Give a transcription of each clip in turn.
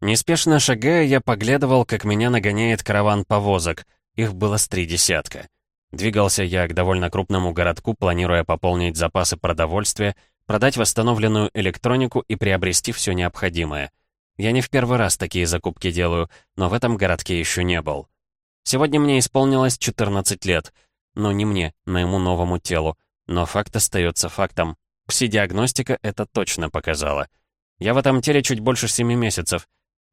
Неспешно шагая, я поглядывал, как меня нагоняет караван повозок. Их было с три десятка. Двигался я к довольно крупному городку, планируя пополнить запасы продовольствия, продать восстановленную электронику и приобрести все необходимое. Я не в первый раз такие закупки делаю, но в этом городке еще не был. Сегодня мне исполнилось 14 лет. Ну, не мне, моему новому телу. Но факт остается фактом. Пси-диагностика это точно показала. Я в этом теле чуть больше 7 месяцев.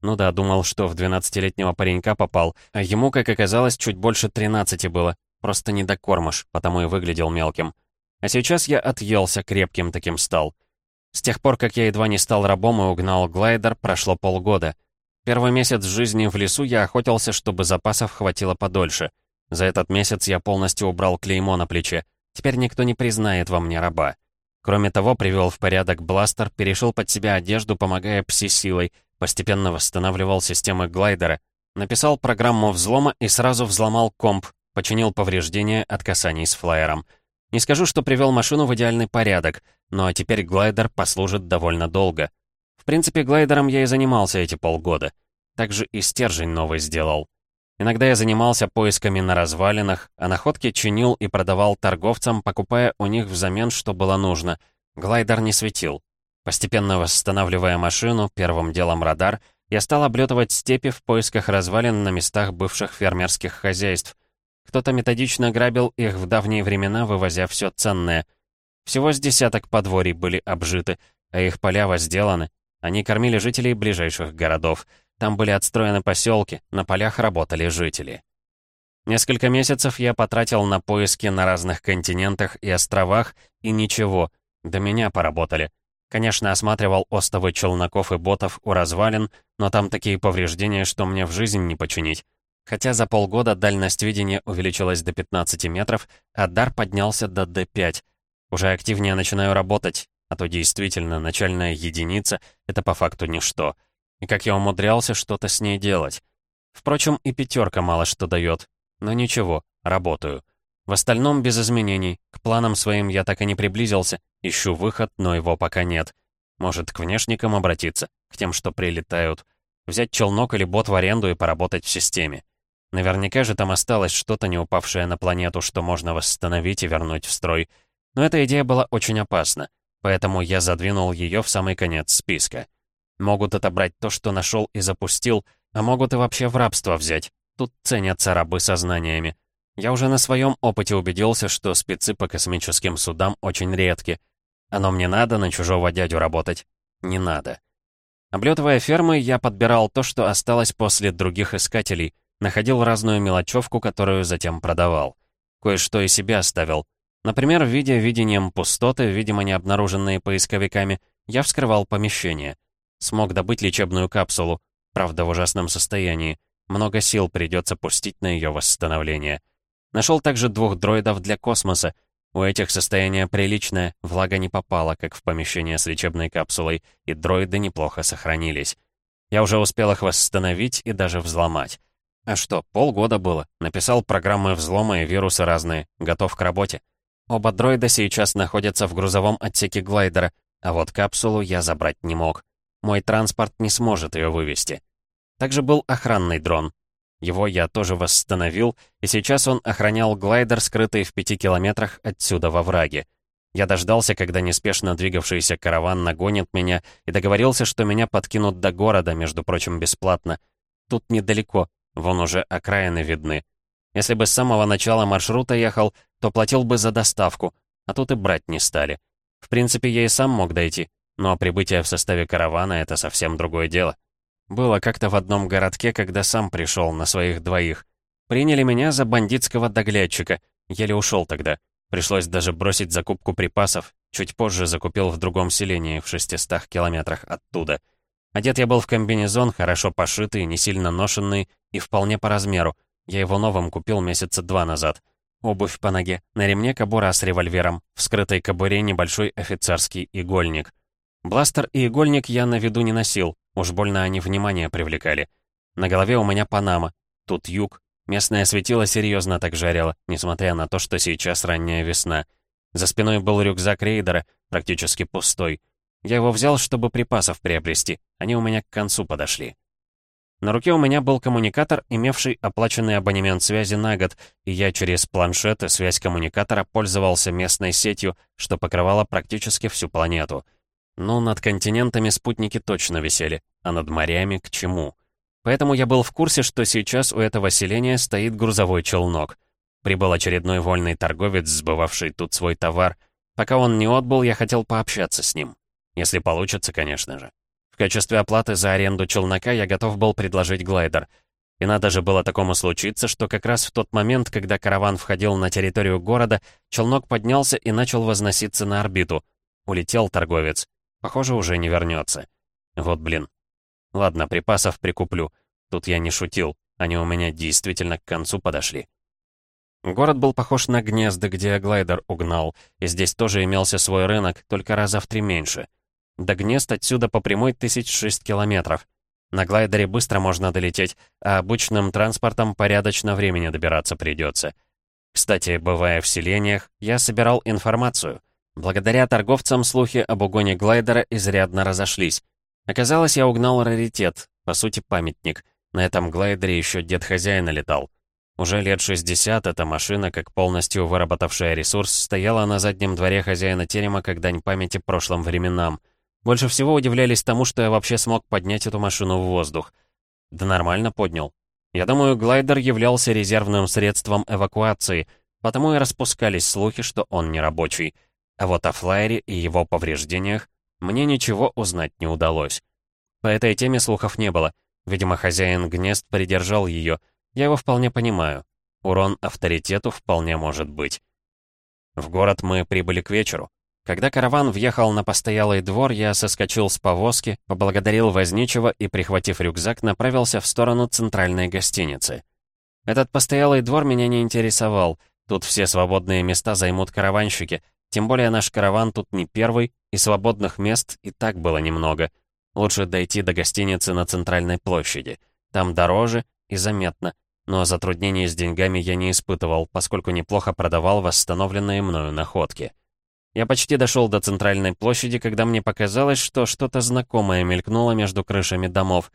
Ну да, думал, что в 12-летнего паренька попал, а ему, как оказалось, чуть больше 13 было. Просто недокормыш, потому и выглядел мелким. А сейчас я отъелся, крепким таким стал. С тех пор, как я едва не стал рабом и угнал глайдер, прошло полгода. Первый месяц жизни в лесу я охотился, чтобы запасов хватило подольше. За этот месяц я полностью убрал клеймо на плече. Теперь никто не признает во мне раба. Кроме того, привел в порядок бластер, перешел под себя одежду, помогая пси-силой, Постепенно восстанавливал системы глайдера, написал программу взлома и сразу взломал комп, починил повреждения от касаний с флайером. Не скажу, что привел машину в идеальный порядок, но теперь глайдер послужит довольно долго. В принципе, глайдером я и занимался эти полгода. Также и стержень новый сделал. Иногда я занимался поисками на развалинах, а находки чинил и продавал торговцам, покупая у них взамен, что было нужно. Глайдер не светил. Постепенно восстанавливая машину, первым делом радар, я стал облетывать степи в поисках развалин на местах бывших фермерских хозяйств. Кто-то методично грабил их в давние времена, вывозя все ценное. Всего с десяток подворий были обжиты, а их поля возделаны. Они кормили жителей ближайших городов. Там были отстроены поселки, на полях работали жители. Несколько месяцев я потратил на поиски на разных континентах и островах, и ничего, до меня поработали. Конечно, осматривал остовы челноков и ботов у развалин, но там такие повреждения, что мне в жизнь не починить. Хотя за полгода дальность видения увеличилась до 15 метров, а дар поднялся до D5. Уже активнее начинаю работать, а то действительно начальная единица — это по факту ничто. И как я умудрялся что-то с ней делать. Впрочем, и пятерка мало что дает. Но ничего, работаю. В остальном без изменений. К планам своим я так и не приблизился. Ищу выход, но его пока нет. Может, к внешникам обратиться, к тем, что прилетают. Взять челнок или бот в аренду и поработать в системе. Наверняка же там осталось что-то, не упавшее на планету, что можно восстановить и вернуть в строй. Но эта идея была очень опасна, поэтому я задвинул ее в самый конец списка. Могут отобрать то, что нашел и запустил, а могут и вообще в рабство взять. Тут ценятся рабы сознаниями. Я уже на своем опыте убедился, что спецы по космическим судам очень редки. Оно мне надо на чужого дядю работать? Не надо. Облетывая фермы, я подбирал то, что осталось после других искателей, находил разную мелочевку, которую затем продавал. Кое-что и себе оставил. Например, в виде видением пустоты, видимо, не обнаруженные поисковиками, я вскрывал помещение. Смог добыть лечебную капсулу, правда, в ужасном состоянии. Много сил придется пустить на ее восстановление. Нашел также двух дроидов для космоса. У этих состояние приличное, влага не попала, как в помещение с лечебной капсулой, и дроиды неплохо сохранились. Я уже успел их восстановить и даже взломать. А что, полгода было. Написал программы взлома и вирусы разные. Готов к работе. Оба дроида сейчас находятся в грузовом отсеке глайдера, а вот капсулу я забрать не мог. Мой транспорт не сможет ее вывести. Также был охранный дрон. Его я тоже восстановил, и сейчас он охранял глайдер, скрытый в пяти километрах отсюда во враге. Я дождался, когда неспешно двигавшийся караван нагонит меня, и договорился, что меня подкинут до города, между прочим, бесплатно. Тут недалеко, вон уже окраины видны. Если бы с самого начала маршрута ехал, то платил бы за доставку, а тут и брать не стали. В принципе, я и сам мог дойти, но прибытие в составе каравана — это совсем другое дело. Было как-то в одном городке, когда сам пришел на своих двоих. Приняли меня за бандитского доглядчика. Еле ушел тогда. Пришлось даже бросить закупку припасов. Чуть позже закупил в другом селении, в 600 километрах оттуда. Одет я был в комбинезон, хорошо пошитый, не сильно ношенный и вполне по размеру. Я его новым купил месяца два назад. Обувь по ноге, на ремне кобура с револьвером, в скрытой кобуре небольшой офицерский игольник. Бластер и игольник я на виду не носил, Уж больно они внимание привлекали. На голове у меня Панама. Тут юг. Местное светило серьезно так жарило, несмотря на то, что сейчас ранняя весна. За спиной был рюкзак рейдера, практически пустой. Я его взял, чтобы припасов приобрести. Они у меня к концу подошли. На руке у меня был коммуникатор, имевший оплаченный абонемент связи на год, и я через планшет и связь коммуникатора пользовался местной сетью, что покрывало практически всю планету. Ну, над континентами спутники точно висели, а над морями к чему? Поэтому я был в курсе, что сейчас у этого селения стоит грузовой челнок. Прибыл очередной вольный торговец, сбывавший тут свой товар. Пока он не отбыл, я хотел пообщаться с ним. Если получится, конечно же. В качестве оплаты за аренду челнока я готов был предложить глайдер. И надо же было такому случиться, что как раз в тот момент, когда караван входил на территорию города, челнок поднялся и начал возноситься на орбиту. Улетел торговец. Похоже, уже не вернется. Вот блин. Ладно, припасов прикуплю. Тут я не шутил. Они у меня действительно к концу подошли. Город был похож на гнезда, где глайдер угнал, и здесь тоже имелся свой рынок, только раза в три меньше. До гнезд отсюда по прямой тысяч шесть километров. На глайдере быстро можно долететь, а обычным транспортом порядочно времени добираться придется. Кстати, бывая в селениях, я собирал информацию. Благодаря торговцам слухи об угоне глайдера изрядно разошлись. Оказалось, я угнал раритет, по сути памятник. На этом глайдере еще дед хозяина летал. Уже лет 60 эта машина, как полностью выработавшая ресурс, стояла на заднем дворе хозяина терема как дань памяти прошлым временам — больше всего удивлялись тому, что я вообще смог поднять эту машину в воздух. Да нормально поднял. Я думаю, глайдер являлся резервным средством эвакуации, потому и распускались слухи, что он не рабочий. А вот о флайере и его повреждениях мне ничего узнать не удалось. По этой теме слухов не было. Видимо, хозяин гнезд придержал ее. Я его вполне понимаю. Урон авторитету вполне может быть. В город мы прибыли к вечеру. Когда караван въехал на постоялый двор, я соскочил с повозки, поблагодарил возничего и, прихватив рюкзак, направился в сторону центральной гостиницы. Этот постоялый двор меня не интересовал. Тут все свободные места займут караванщики, тем более наш караван тут не первый, и свободных мест и так было немного. Лучше дойти до гостиницы на центральной площади. Там дороже и заметно, но затруднений с деньгами я не испытывал, поскольку неплохо продавал восстановленные мною находки. Я почти дошел до центральной площади, когда мне показалось, что что-то знакомое мелькнуло между крышами домов.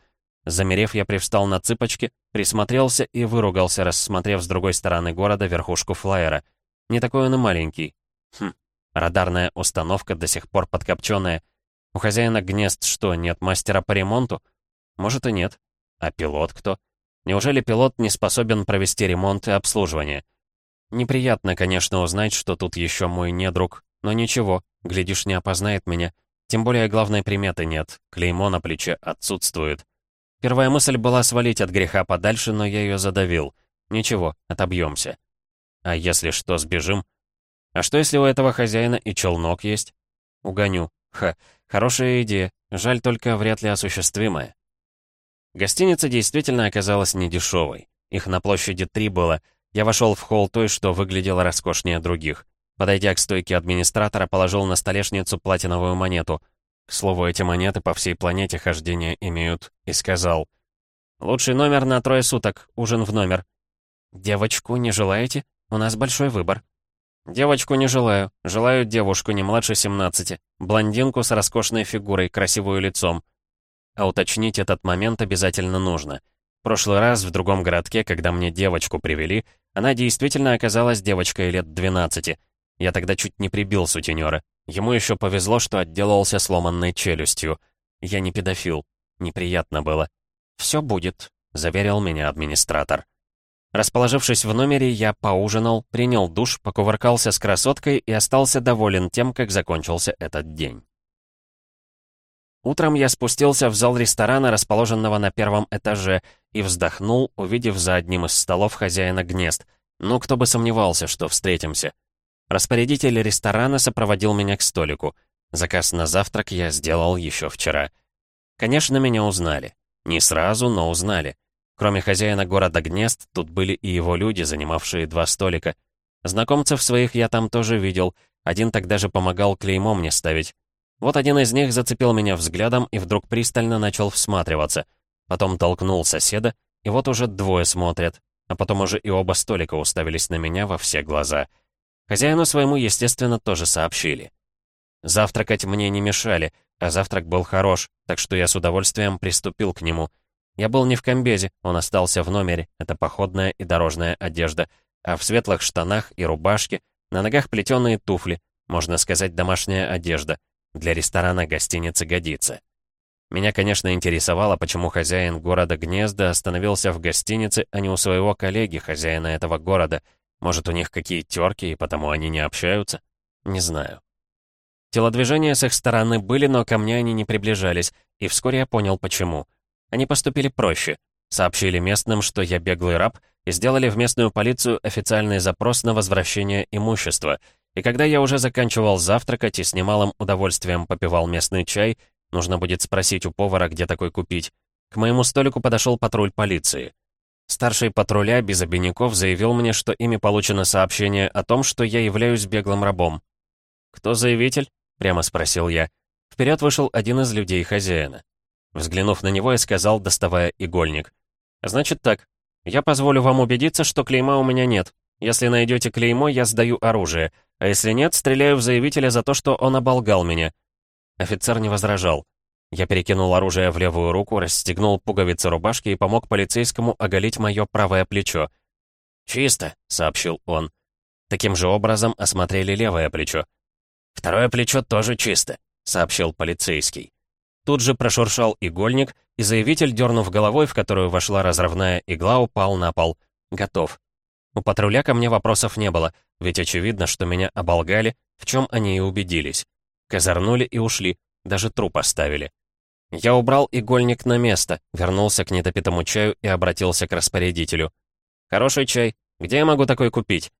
Замерев, я привстал на цыпочки, присмотрелся и выругался, рассмотрев с другой стороны города верхушку флайера. Не такой он и маленький. Хм, радарная установка до сих пор подкопченная. У хозяина гнезд что, нет мастера по ремонту? Может и нет. А пилот кто? Неужели пилот не способен провести ремонт и обслуживание? Неприятно, конечно, узнать, что тут еще мой недруг, но ничего, глядишь, не опознает меня. Тем более главной приметы нет, клеймо на плече отсутствует. Первая мысль была свалить от греха подальше, но я ее задавил. Ничего, отобьемся. А если что, сбежим? А что, если у этого хозяина и челнок есть? Угоню. Ха, хорошая идея. Жаль только вряд ли осуществимая. Гостиница действительно оказалась недешевой. Их на площади три было. Я вошел в холл той, что выглядела роскошнее других. Подойдя к стойке администратора, положил на столешницу платиновую монету. К слову, эти монеты по всей планете хождения имеют. И сказал. «Лучший номер на трое суток. Ужин в номер». «Девочку не желаете? У нас большой выбор». «Девочку не желаю. Желаю девушку не младше 17. Блондинку с роскошной фигурой, красивую лицом». А уточнить этот момент обязательно нужно. Прошлый раз в другом городке, когда мне девочку привели, она действительно оказалась девочкой лет 12. Я тогда чуть не прибил сутенера. Ему еще повезло, что отделался сломанной челюстью. Я не педофил. Неприятно было. «Все будет», — заверил меня администратор. Расположившись в номере, я поужинал, принял душ, покувыркался с красоткой и остался доволен тем, как закончился этот день. Утром я спустился в зал ресторана, расположенного на первом этаже, и вздохнул, увидев за одним из столов хозяина гнезд. Ну, кто бы сомневался, что встретимся. Распорядитель ресторана сопроводил меня к столику. Заказ на завтрак я сделал еще вчера. Конечно, меня узнали. Не сразу, но узнали. Кроме хозяина города Гнезд, тут были и его люди, занимавшие два столика. Знакомцев своих я там тоже видел. Один тогда же помогал клеймо мне ставить. Вот один из них зацепил меня взглядом и вдруг пристально начал всматриваться. Потом толкнул соседа, и вот уже двое смотрят. А потом уже и оба столика уставились на меня во все глаза — Хозяину своему, естественно, тоже сообщили. Завтракать мне не мешали, а завтрак был хорош, так что я с удовольствием приступил к нему. Я был не в комбезе, он остался в номере, это походная и дорожная одежда, а в светлых штанах и рубашке, на ногах плетеные туфли, можно сказать, домашняя одежда. Для ресторана гостиницы годится. Меня, конечно, интересовало, почему хозяин города Гнезда остановился в гостинице, а не у своего коллеги, хозяина этого города. Может, у них какие терки, и потому они не общаются? Не знаю. Телодвижения с их стороны были, но ко мне они не приближались, и вскоре я понял, почему. Они поступили проще. Сообщили местным, что я беглый раб, и сделали в местную полицию официальный запрос на возвращение имущества. И когда я уже заканчивал завтракать и с немалым удовольствием попивал местный чай, нужно будет спросить у повара, где такой купить, к моему столику подошел патруль полиции. Старший патруля без обиняков заявил мне, что ими получено сообщение о том, что я являюсь беглым рабом. «Кто заявитель?» Прямо спросил я. Вперед вышел один из людей хозяина. Взглянув на него, я сказал, доставая игольник. «Значит так, я позволю вам убедиться, что клейма у меня нет. Если найдете клеймо, я сдаю оружие, а если нет, стреляю в заявителя за то, что он оболгал меня». Офицер не возражал. Я перекинул оружие в левую руку, расстегнул пуговицы рубашки и помог полицейскому оголить мое правое плечо. «Чисто», — сообщил он. Таким же образом осмотрели левое плечо. «Второе плечо тоже чисто», — сообщил полицейский. Тут же прошуршал игольник, и заявитель, дернув головой, в которую вошла разрывная игла, упал на пол. Готов. У патруля ко мне вопросов не было, ведь очевидно, что меня оболгали, в чем они и убедились. Козырнули и ушли, даже труп оставили. Я убрал игольник на место, вернулся к недопитому чаю и обратился к распорядителю. «Хороший чай. Где я могу такой купить?»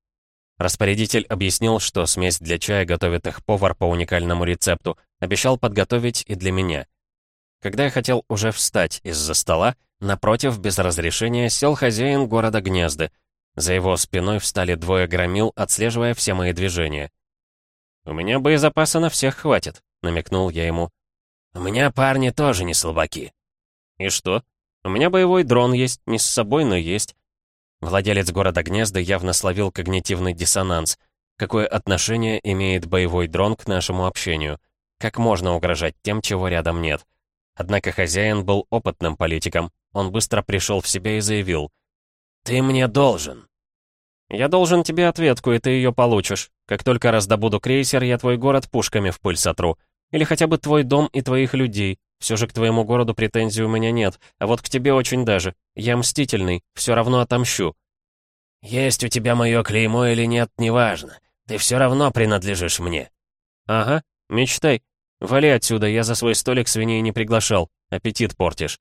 Распорядитель объяснил, что смесь для чая готовит их повар по уникальному рецепту, обещал подготовить и для меня. Когда я хотел уже встать из-за стола, напротив, без разрешения, сел хозяин города Гнезды. За его спиной встали двое громил, отслеживая все мои движения. «У меня боезапаса на всех хватит», — намекнул я ему. «У меня парни тоже не слабаки». «И что? У меня боевой дрон есть, не с собой, но есть. Владелец города Гнезда явно словил когнитивный диссонанс. Какое отношение имеет боевой дрон к нашему общению? Как можно угрожать тем, чего рядом нет? Однако хозяин был опытным политиком. Он быстро пришел в себя и заявил. «Ты мне должен». «Я должен тебе ответку, и ты ее получишь. Как только раздобуду крейсер, я твой город пушками в пыль сотру. Или хотя бы твой дом и твоих людей. Все же к твоему городу претензий у меня нет, а вот к тебе очень даже. Я мстительный, все равно отомщу». «Есть у тебя мое клеймо или нет, неважно. Ты все равно принадлежишь мне». «Ага, мечтай. Вали отсюда, я за свой столик свиней не приглашал. Аппетит портишь».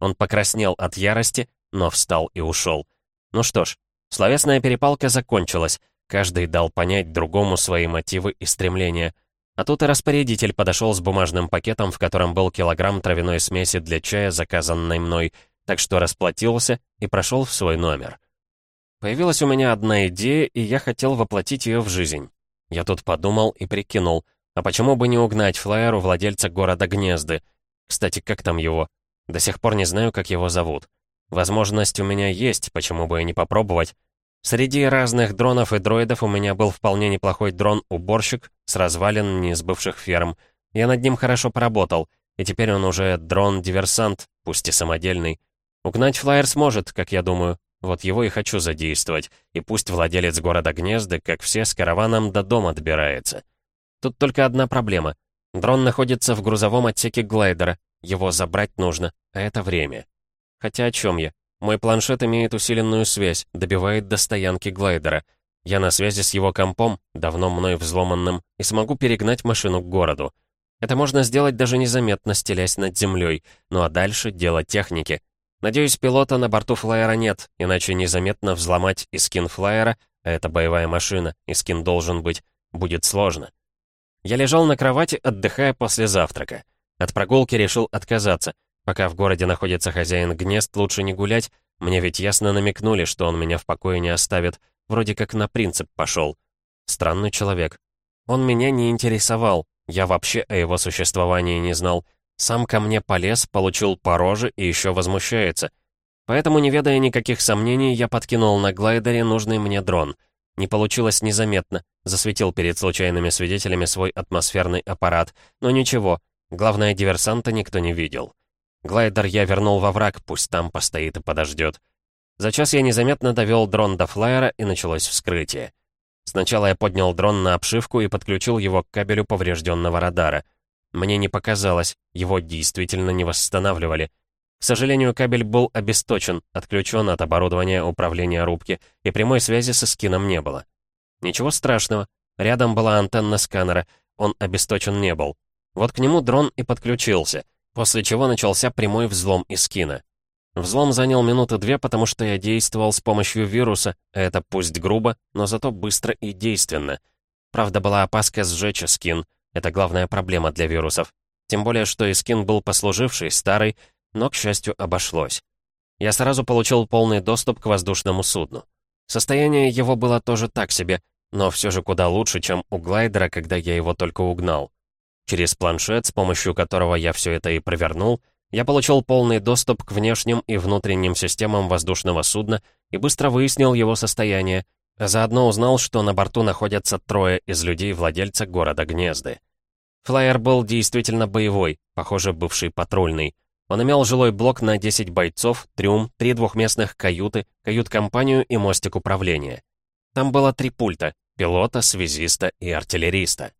Он покраснел от ярости, но встал и ушел. Ну что ж, словесная перепалка закончилась. Каждый дал понять другому свои мотивы и стремления — а тут и распорядитель подошел с бумажным пакетом, в котором был килограмм травяной смеси для чая, заказанной мной, так что расплатился и прошел в свой номер. Появилась у меня одна идея, и я хотел воплотить ее в жизнь. Я тут подумал и прикинул, а почему бы не угнать флайер владельца города Гнезды? Кстати, как там его? До сих пор не знаю, как его зовут. Возможность у меня есть, почему бы и не попробовать. Среди разных дронов и дроидов у меня был вполне неплохой дрон-уборщик с развалин не бывших ферм. Я над ним хорошо поработал, и теперь он уже дрон-диверсант, пусть и самодельный. Угнать флайер сможет, как я думаю. Вот его и хочу задействовать, и пусть владелец города Гнезды, как все, с караваном до дома добирается. Тут только одна проблема. Дрон находится в грузовом отсеке глайдера, его забрать нужно, а это время. Хотя о чем я? Мой планшет имеет усиленную связь, добивает до стоянки глайдера. Я на связи с его компом, давно мной взломанным, и смогу перегнать машину к городу. Это можно сделать даже незаметно, стелясь над землей. Ну а дальше дело техники. Надеюсь, пилота на борту флайера нет, иначе незаметно взломать и скин флайера, а это боевая машина, и скин должен быть, будет сложно. Я лежал на кровати, отдыхая после завтрака. От прогулки решил отказаться — Пока в городе находится хозяин гнезд, лучше не гулять. Мне ведь ясно намекнули, что он меня в покое не оставит. Вроде как на принцип пошел. Странный человек. Он меня не интересовал. Я вообще о его существовании не знал. Сам ко мне полез, получил по роже и еще возмущается. Поэтому, не ведая никаких сомнений, я подкинул на глайдере нужный мне дрон. Не получилось незаметно. Засветил перед случайными свидетелями свой атмосферный аппарат. Но ничего. Главное, диверсанта никто не видел. Глайдер я вернул во враг, пусть там постоит и подождет. За час я незаметно довел дрон до флайера, и началось вскрытие. Сначала я поднял дрон на обшивку и подключил его к кабелю поврежденного радара. Мне не показалось, его действительно не восстанавливали. К сожалению, кабель был обесточен, отключен от оборудования управления рубки, и прямой связи со скином не было. Ничего страшного, рядом была антенна сканера, он обесточен не был. Вот к нему дрон и подключился, после чего начался прямой взлом из скина. Взлом занял минуты две, потому что я действовал с помощью вируса, это пусть грубо, но зато быстро и действенно. Правда, была опаска сжечь скин. Это главная проблема для вирусов. Тем более, что и скин был послуживший, старый, но, к счастью, обошлось. Я сразу получил полный доступ к воздушному судну. Состояние его было тоже так себе, но все же куда лучше, чем у глайдера, когда я его только угнал. Через планшет, с помощью которого я все это и провернул, я получил полный доступ к внешним и внутренним системам воздушного судна и быстро выяснил его состояние, а заодно узнал, что на борту находятся трое из людей владельца города Гнезды. Флайер был действительно боевой, похоже, бывший патрульный. Он имел жилой блок на 10 бойцов, трюм, три двухместных каюты, кают-компанию и мостик управления. Там было три пульта — пилота, связиста и артиллериста.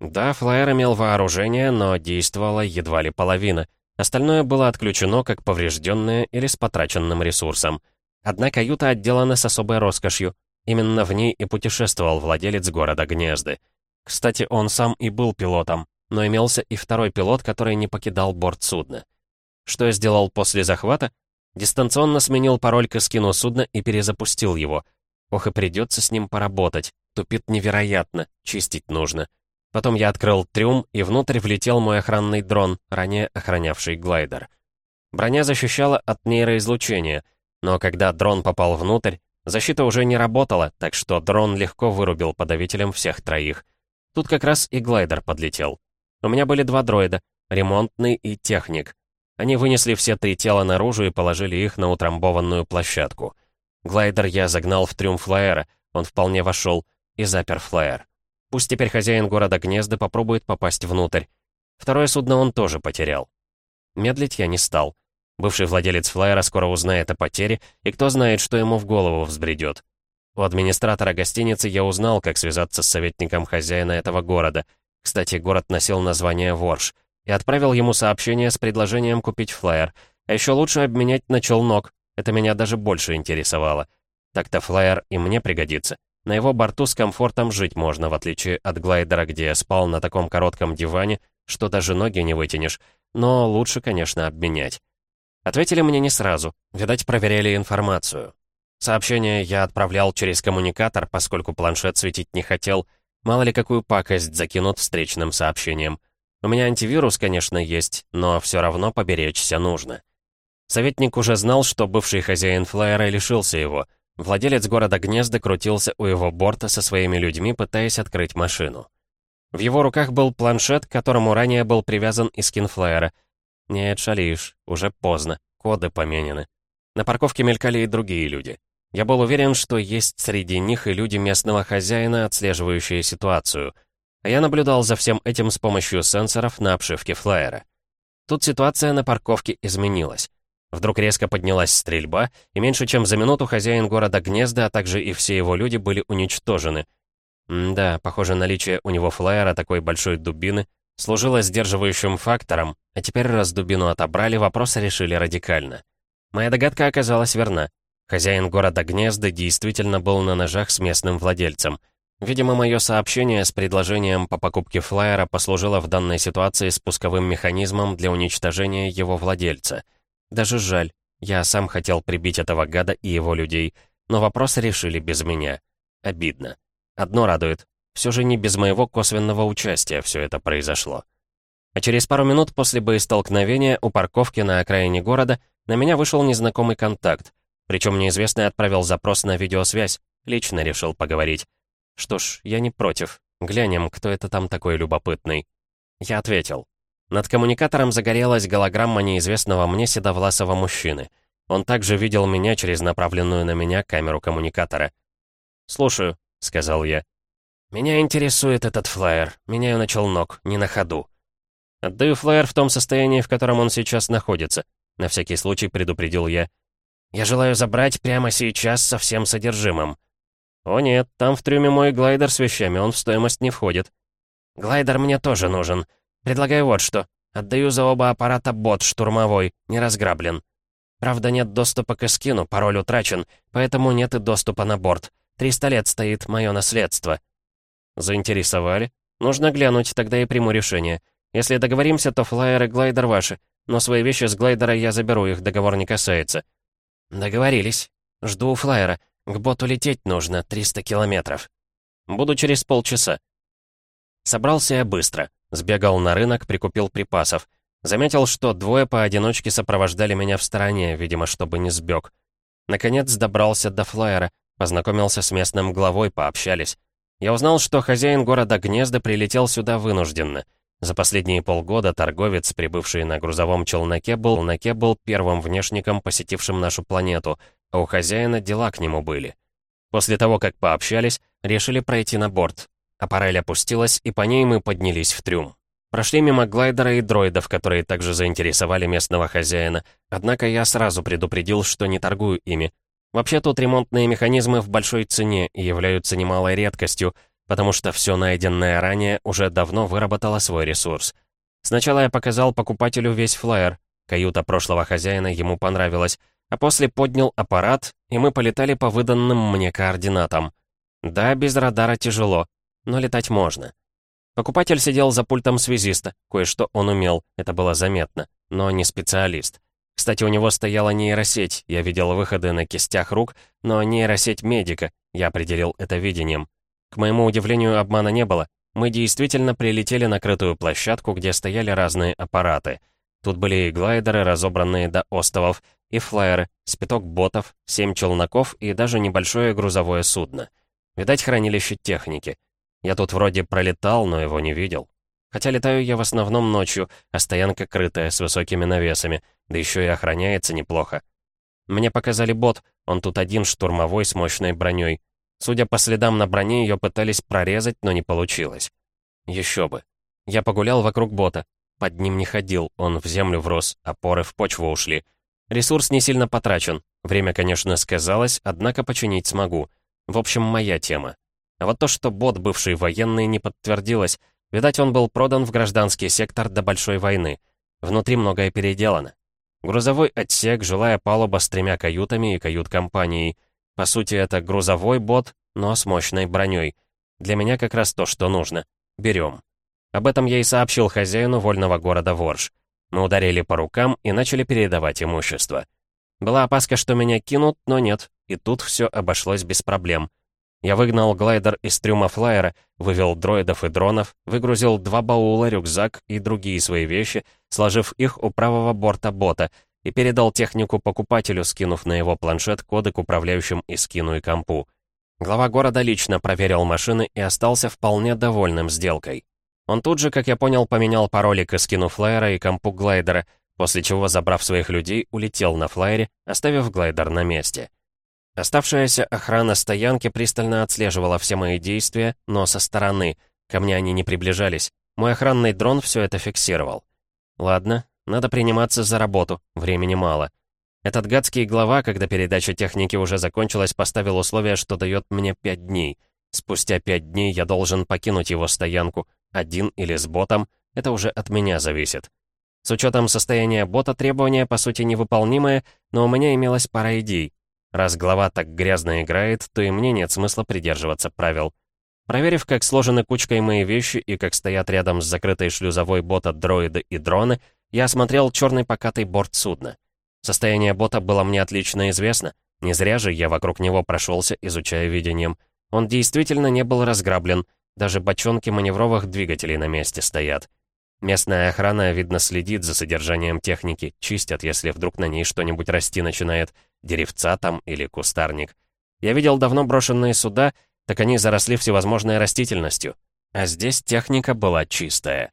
Да, флайер имел вооружение, но действовала едва ли половина — Остальное было отключено как поврежденное или с потраченным ресурсом. Одна каюта отделана с особой роскошью. Именно в ней и путешествовал владелец города Гнезды. Кстати, он сам и был пилотом, но имелся и второй пилот, который не покидал борт судна. Что я сделал после захвата? Дистанционно сменил пароль к эскину судна и перезапустил его. Ох, и придется с ним поработать. Тупит невероятно, чистить нужно. Потом я открыл трюм, и внутрь влетел мой охранный дрон, ранее охранявший глайдер. Броня защищала от нейроизлучения, но когда дрон попал внутрь, защита уже не работала, так что дрон легко вырубил подавителем всех троих. Тут как раз и глайдер подлетел. У меня были два дроида, ремонтный и техник. Они вынесли все три тела наружу и положили их на утрамбованную площадку. Глайдер я загнал в трюм флайера, он вполне вошел, и запер флайер. Пусть теперь хозяин города Гнезда попробует попасть внутрь. Второе судно он тоже потерял. Медлить я не стал. Бывший владелец флайера скоро узнает о потере, и кто знает, что ему в голову взбредет. У администратора гостиницы я узнал, как связаться с советником хозяина этого города. Кстати, город носил название Ворш. И отправил ему сообщение с предложением купить флайер. А еще лучше обменять на челнок. Это меня даже больше интересовало. Так-то флайер и мне пригодится. На его борту с комфортом жить можно, в отличие от глайдера, где я спал на таком коротком диване, что даже ноги не вытянешь. Но лучше, конечно, обменять. Ответили мне не сразу. Видать, проверяли информацию. Сообщение я отправлял через коммуникатор, поскольку планшет светить не хотел. Мало ли какую пакость закинут встречным сообщением. У меня антивирус, конечно, есть, но все равно поберечься нужно. Советник уже знал, что бывший хозяин флайера лишился его — Владелец города Гнезда крутился у его борта со своими людьми, пытаясь открыть машину. В его руках был планшет, к которому ранее был привязан и скин флайера. Нет, шалишь, уже поздно, коды поменены. На парковке мелькали и другие люди. Я был уверен, что есть среди них и люди местного хозяина, отслеживающие ситуацию. А я наблюдал за всем этим с помощью сенсоров на обшивке флайера. Тут ситуация на парковке изменилась. Вдруг резко поднялась стрельба, и меньше чем за минуту хозяин города Гнезда, а также и все его люди были уничтожены. М да, похоже, наличие у него флайера такой большой дубины служило сдерживающим фактором, а теперь раз дубину отобрали, вопрос решили радикально. Моя догадка оказалась верна. Хозяин города Гнезда действительно был на ножах с местным владельцем. Видимо, мое сообщение с предложением по покупке флайера послужило в данной ситуации спусковым механизмом для уничтожения его владельца — даже жаль. Я сам хотел прибить этого гада и его людей, но вопрос решили без меня. Обидно. Одно радует. Все же не без моего косвенного участия все это произошло. А через пару минут после боестолкновения у парковки на окраине города на меня вышел незнакомый контакт. Причем неизвестный отправил запрос на видеосвязь. Лично решил поговорить. Что ж, я не против. Глянем, кто это там такой любопытный. Я ответил. Над коммуникатором загорелась голограмма неизвестного мне седовласого мужчины. Он также видел меня через направленную на меня камеру коммуникатора. «Слушаю», — сказал я. «Меня интересует этот флайер. Меняю на челнок, не на ходу». «Отдаю флайер в том состоянии, в котором он сейчас находится», На всякий случай предупредил я. «Я желаю забрать прямо сейчас со всем содержимым». «О нет, там в трюме мой глайдер с вещами, он в стоимость не входит». «Глайдер мне тоже нужен. Предлагаю вот что. Отдаю за оба аппарата бот штурмовой, не разграблен. Правда, нет доступа к эскину, пароль утрачен, поэтому нет и доступа на борт. Триста лет стоит мое наследство». «Заинтересовали? Нужно глянуть, тогда и приму решение. Если договоримся, то флайер и глайдер ваши, но свои вещи с глайдера я заберу, их договор не касается». «Договорились. Жду у флайера. К боту лететь нужно 300 километров. Буду через полчаса». Собрался я быстро. Сбегал на рынок, прикупил припасов. Заметил, что двое поодиночке сопровождали меня в стороне, видимо, чтобы не сбег. Наконец добрался до флайера, познакомился с местным главой, пообщались. Я узнал, что хозяин города Гнезда прилетел сюда вынужденно. За последние полгода торговец, прибывший на грузовом челноке, был, челноке был первым внешником, посетившим нашу планету, а у хозяина дела к нему были. После того, как пообщались, решили пройти на борт. Аппарель опустилась, и по ней мы поднялись в трюм. Прошли мимо глайдера и дроидов, которые также заинтересовали местного хозяина, однако я сразу предупредил, что не торгую ими. Вообще тут ремонтные механизмы в большой цене и являются немалой редкостью, потому что все найденное ранее уже давно выработало свой ресурс. Сначала я показал покупателю весь флайер, каюта прошлого хозяина ему понравилась, а после поднял аппарат, и мы полетали по выданным мне координатам. Да, без радара тяжело, но летать можно. Покупатель сидел за пультом связиста, кое-что он умел, это было заметно, но не специалист. Кстати, у него стояла нейросеть, я видел выходы на кистях рук, но нейросеть медика, я определил это видением. К моему удивлению, обмана не было. Мы действительно прилетели на крытую площадку, где стояли разные аппараты. Тут были и глайдеры, разобранные до остовов, и флайеры, спиток ботов, семь челноков и даже небольшое грузовое судно. Видать, хранилище техники. Я тут вроде пролетал, но его не видел. Хотя летаю я в основном ночью, а стоянка крытая, с высокими навесами, да еще и охраняется неплохо. Мне показали бот, он тут один штурмовой с мощной броней. Судя по следам на броне, ее пытались прорезать, но не получилось. Еще бы. Я погулял вокруг бота. Под ним не ходил, он в землю врос, опоры в почву ушли. Ресурс не сильно потрачен. Время, конечно, сказалось, однако починить смогу. В общем, моя тема. А вот то, что бот, бывший военный, не подтвердилось. Видать, он был продан в гражданский сектор до Большой войны. Внутри многое переделано. Грузовой отсек, жилая палуба с тремя каютами и кают-компанией. По сути, это грузовой бот, но с мощной броней. Для меня как раз то, что нужно. Берем. Об этом я и сообщил хозяину вольного города Ворж. Мы ударили по рукам и начали передавать имущество. Была опаска, что меня кинут, но нет, и тут все обошлось без проблем. Я выгнал глайдер из трюма флайера, вывел дроидов и дронов, выгрузил два баула, рюкзак и другие свои вещи, сложив их у правого борта бота, и передал технику покупателю, скинув на его планшет коды к управляющим и скину и компу. Глава города лично проверил машины и остался вполне довольным сделкой. Он тут же, как я понял, поменял пароли к скину флайера и компу глайдера, после чего, забрав своих людей, улетел на флайере, оставив глайдер на месте. Оставшаяся охрана стоянки пристально отслеживала все мои действия, но со стороны. Ко мне они не приближались. Мой охранный дрон все это фиксировал. Ладно, надо приниматься за работу, времени мало. Этот гадский глава, когда передача техники уже закончилась, поставил условие, что дает мне пять дней. Спустя пять дней я должен покинуть его стоянку, один или с ботом, это уже от меня зависит. С учетом состояния бота требования, по сути, невыполнимые, но у меня имелась пара идей. Раз глава так грязно играет, то и мне нет смысла придерживаться правил. Проверив, как сложены кучкой мои вещи и как стоят рядом с закрытой шлюзовой бота дроиды и дроны, я осмотрел черный покатый борт судна. Состояние бота было мне отлично известно. Не зря же я вокруг него прошелся, изучая видением. Он действительно не был разграблен, даже бочонки маневровых двигателей на месте стоят. Местная охрана, видно, следит за содержанием техники, чистят, если вдруг на ней что-нибудь расти начинает, деревца там или кустарник. Я видел давно брошенные суда, так они заросли всевозможной растительностью. А здесь техника была чистая.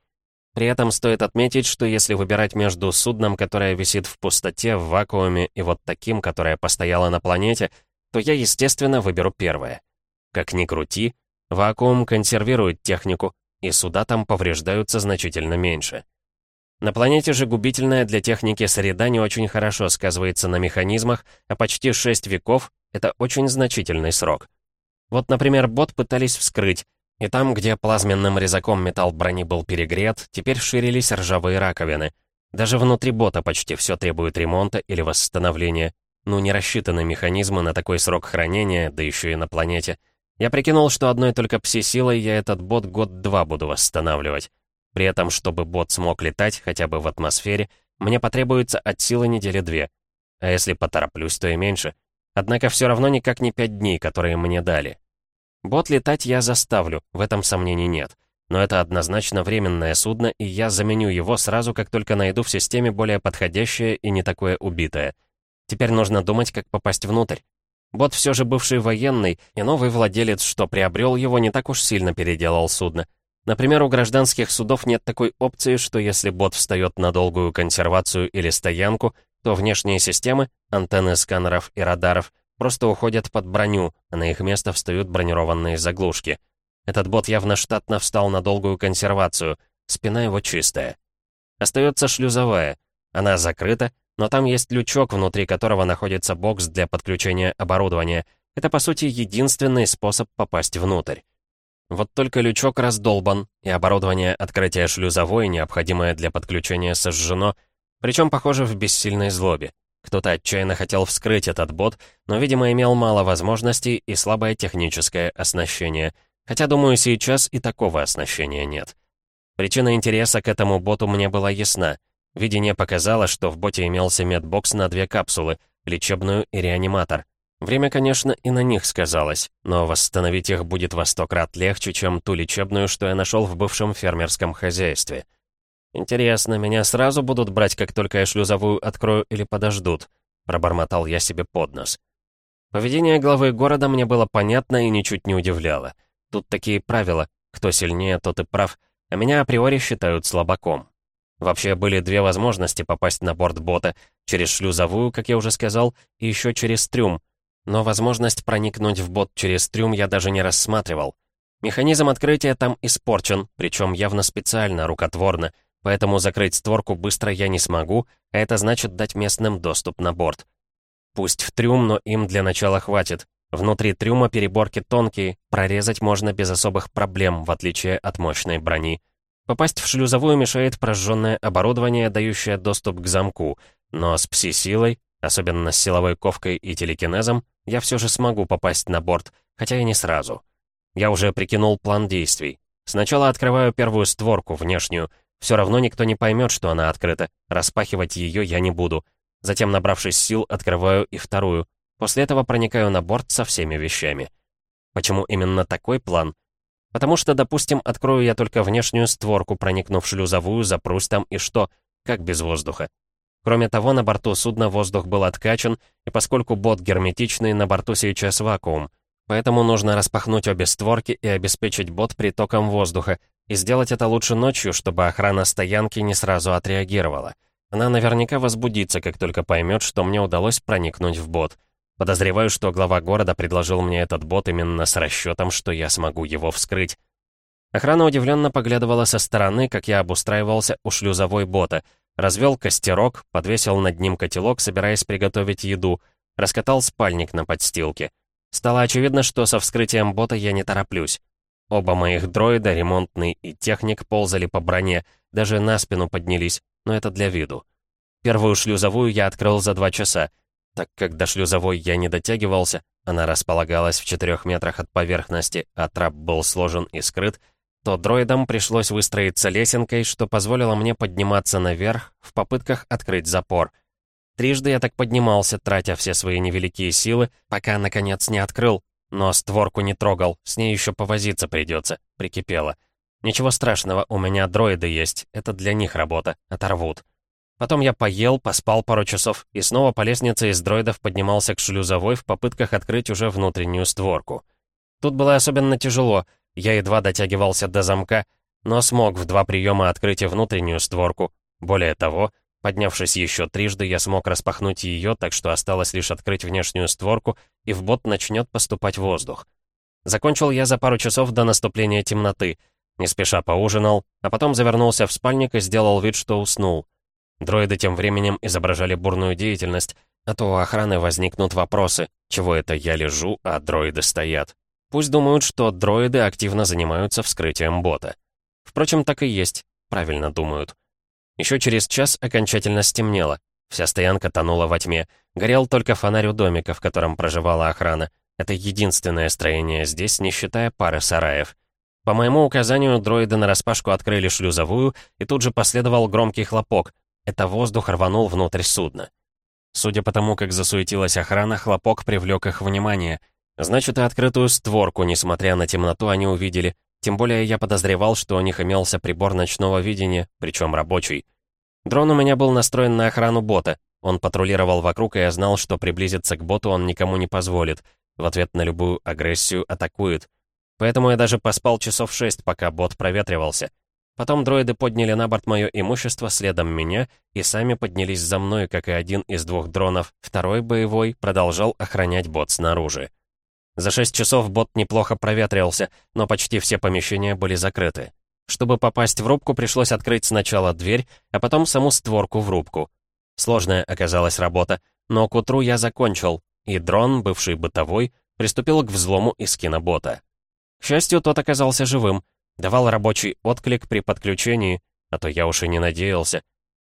При этом стоит отметить, что если выбирать между судном, которое висит в пустоте, в вакууме, и вот таким, которое постояло на планете, то я, естественно, выберу первое. Как ни крути, вакуум консервирует технику, и суда там повреждаются значительно меньше. На планете же губительная для техники среда не очень хорошо сказывается на механизмах, а почти 6 веков — это очень значительный срок. Вот, например, бот пытались вскрыть, и там, где плазменным резаком металл брони был перегрет, теперь ширились ржавые раковины. Даже внутри бота почти все требует ремонта или восстановления. Ну, не рассчитаны механизмы на такой срок хранения, да еще и на планете. Я прикинул, что одной только пси-силой я этот бот год-два буду восстанавливать. При этом, чтобы бот смог летать хотя бы в атмосфере, мне потребуется от силы недели две. А если потороплюсь, то и меньше. Однако все равно никак не пять дней, которые мне дали. Бот летать я заставлю, в этом сомнений нет. Но это однозначно временное судно, и я заменю его сразу, как только найду в системе более подходящее и не такое убитое. Теперь нужно думать, как попасть внутрь. Бот все же бывший военный, и новый владелец, что приобрел его, не так уж сильно переделал судно. Например, у гражданских судов нет такой опции, что если бот встает на долгую консервацию или стоянку, то внешние системы, антенны сканеров и радаров, просто уходят под броню, а на их место встают бронированные заглушки. Этот бот явно штатно встал на долгую консервацию, спина его чистая. Остается шлюзовая. Она закрыта, но там есть лючок, внутри которого находится бокс для подключения оборудования. Это, по сути, единственный способ попасть внутрь. Вот только лючок раздолбан, и оборудование открытия шлюзовой, необходимое для подключения, сожжено, причем, похоже, в бессильной злобе. Кто-то отчаянно хотел вскрыть этот бот, но, видимо, имел мало возможностей и слабое техническое оснащение. Хотя, думаю, сейчас и такого оснащения нет. Причина интереса к этому боту мне была ясна. Видение показало, что в боте имелся медбокс на две капсулы, лечебную и реаниматор. Время, конечно, и на них сказалось, но восстановить их будет во сто крат легче, чем ту лечебную, что я нашел в бывшем фермерском хозяйстве. «Интересно, меня сразу будут брать, как только я шлюзовую открою или подождут?» Пробормотал я себе под нос. Поведение главы города мне было понятно и ничуть не удивляло. Тут такие правила. Кто сильнее, тот и прав. А меня априори считают слабаком. Вообще были две возможности попасть на борт бота. Через шлюзовую, как я уже сказал, и еще через трюм. Но возможность проникнуть в бот через трюм я даже не рассматривал. Механизм открытия там испорчен, причем явно специально, рукотворно, Поэтому закрыть створку быстро я не смогу, а это значит дать местным доступ на борт. Пусть в трюм, но им для начала хватит. Внутри трюма переборки тонкие, прорезать можно без особых проблем, в отличие от мощной брони. Попасть в шлюзовую мешает прожженное оборудование, дающее доступ к замку, но с пси-силой, особенно с силовой ковкой и телекинезом, я все же смогу попасть на борт, хотя и не сразу. Я уже прикинул план действий. Сначала открываю первую створку, внешнюю, все равно никто не поймет, что она открыта. Распахивать ее я не буду. Затем, набравшись сил, открываю и вторую. После этого проникаю на борт со всеми вещами. Почему именно такой план? Потому что, допустим, открою я только внешнюю створку, проникнув шлюзовую, запрусь там и что? Как без воздуха? Кроме того, на борту судна воздух был откачан, и поскольку бот герметичный, на борту сейчас вакуум. Поэтому нужно распахнуть обе створки и обеспечить бот притоком воздуха, и сделать это лучше ночью, чтобы охрана стоянки не сразу отреагировала. Она наверняка возбудится, как только поймет, что мне удалось проникнуть в бот. Подозреваю, что глава города предложил мне этот бот именно с расчетом, что я смогу его вскрыть. Охрана удивленно поглядывала со стороны, как я обустраивался у шлюзовой бота, развел костерок, подвесил над ним котелок, собираясь приготовить еду, раскатал спальник на подстилке. Стало очевидно, что со вскрытием бота я не тороплюсь. Оба моих дроида, ремонтный и техник, ползали по броне, даже на спину поднялись, но это для виду. Первую шлюзовую я открыл за два часа. Так как до шлюзовой я не дотягивался, она располагалась в четырех метрах от поверхности, а трап был сложен и скрыт, то дроидам пришлось выстроиться лесенкой, что позволило мне подниматься наверх в попытках открыть запор. Трижды я так поднимался, тратя все свои невеликие силы, пока, наконец, не открыл, но створку не трогал, с ней еще повозиться придется, прикипело. Ничего страшного, у меня дроиды есть, это для них работа, оторвут. Потом я поел, поспал пару часов и снова по лестнице из дроидов поднимался к шлюзовой в попытках открыть уже внутреннюю створку. Тут было особенно тяжело, я едва дотягивался до замка, но смог в два приема открыть и внутреннюю створку. Более того, Поднявшись еще трижды, я смог распахнуть ее, так что осталось лишь открыть внешнюю створку, и в бот начнет поступать воздух. Закончил я за пару часов до наступления темноты. Не спеша поужинал, а потом завернулся в спальник и сделал вид, что уснул. Дроиды тем временем изображали бурную деятельность, а то у охраны возникнут вопросы, чего это я лежу, а дроиды стоят. Пусть думают, что дроиды активно занимаются вскрытием бота. Впрочем, так и есть, правильно думают. Еще через час окончательно стемнело. Вся стоянка тонула во тьме. Горел только фонарь у домика, в котором проживала охрана. Это единственное строение здесь, не считая пары сараев. По моему указанию, дроиды нараспашку открыли шлюзовую, и тут же последовал громкий хлопок. Это воздух рванул внутрь судна. Судя по тому, как засуетилась охрана, хлопок привлек их внимание. Значит, и открытую створку, несмотря на темноту, они увидели. Тем более я подозревал, что у них имелся прибор ночного видения, причем рабочий. Дрон у меня был настроен на охрану бота. Он патрулировал вокруг, и я знал, что приблизиться к боту он никому не позволит. В ответ на любую агрессию атакует. Поэтому я даже поспал часов шесть, пока бот проветривался. Потом дроиды подняли на борт мое имущество следом меня и сами поднялись за мной, как и один из двух дронов. Второй, боевой, продолжал охранять бот снаружи. За шесть часов бот неплохо проветрился, но почти все помещения были закрыты. Чтобы попасть в рубку, пришлось открыть сначала дверь, а потом саму створку в рубку. Сложная оказалась работа, но к утру я закончил, и дрон, бывший бытовой, приступил к взлому из кинобота. К счастью, тот оказался живым, давал рабочий отклик при подключении, а то я уж и не надеялся.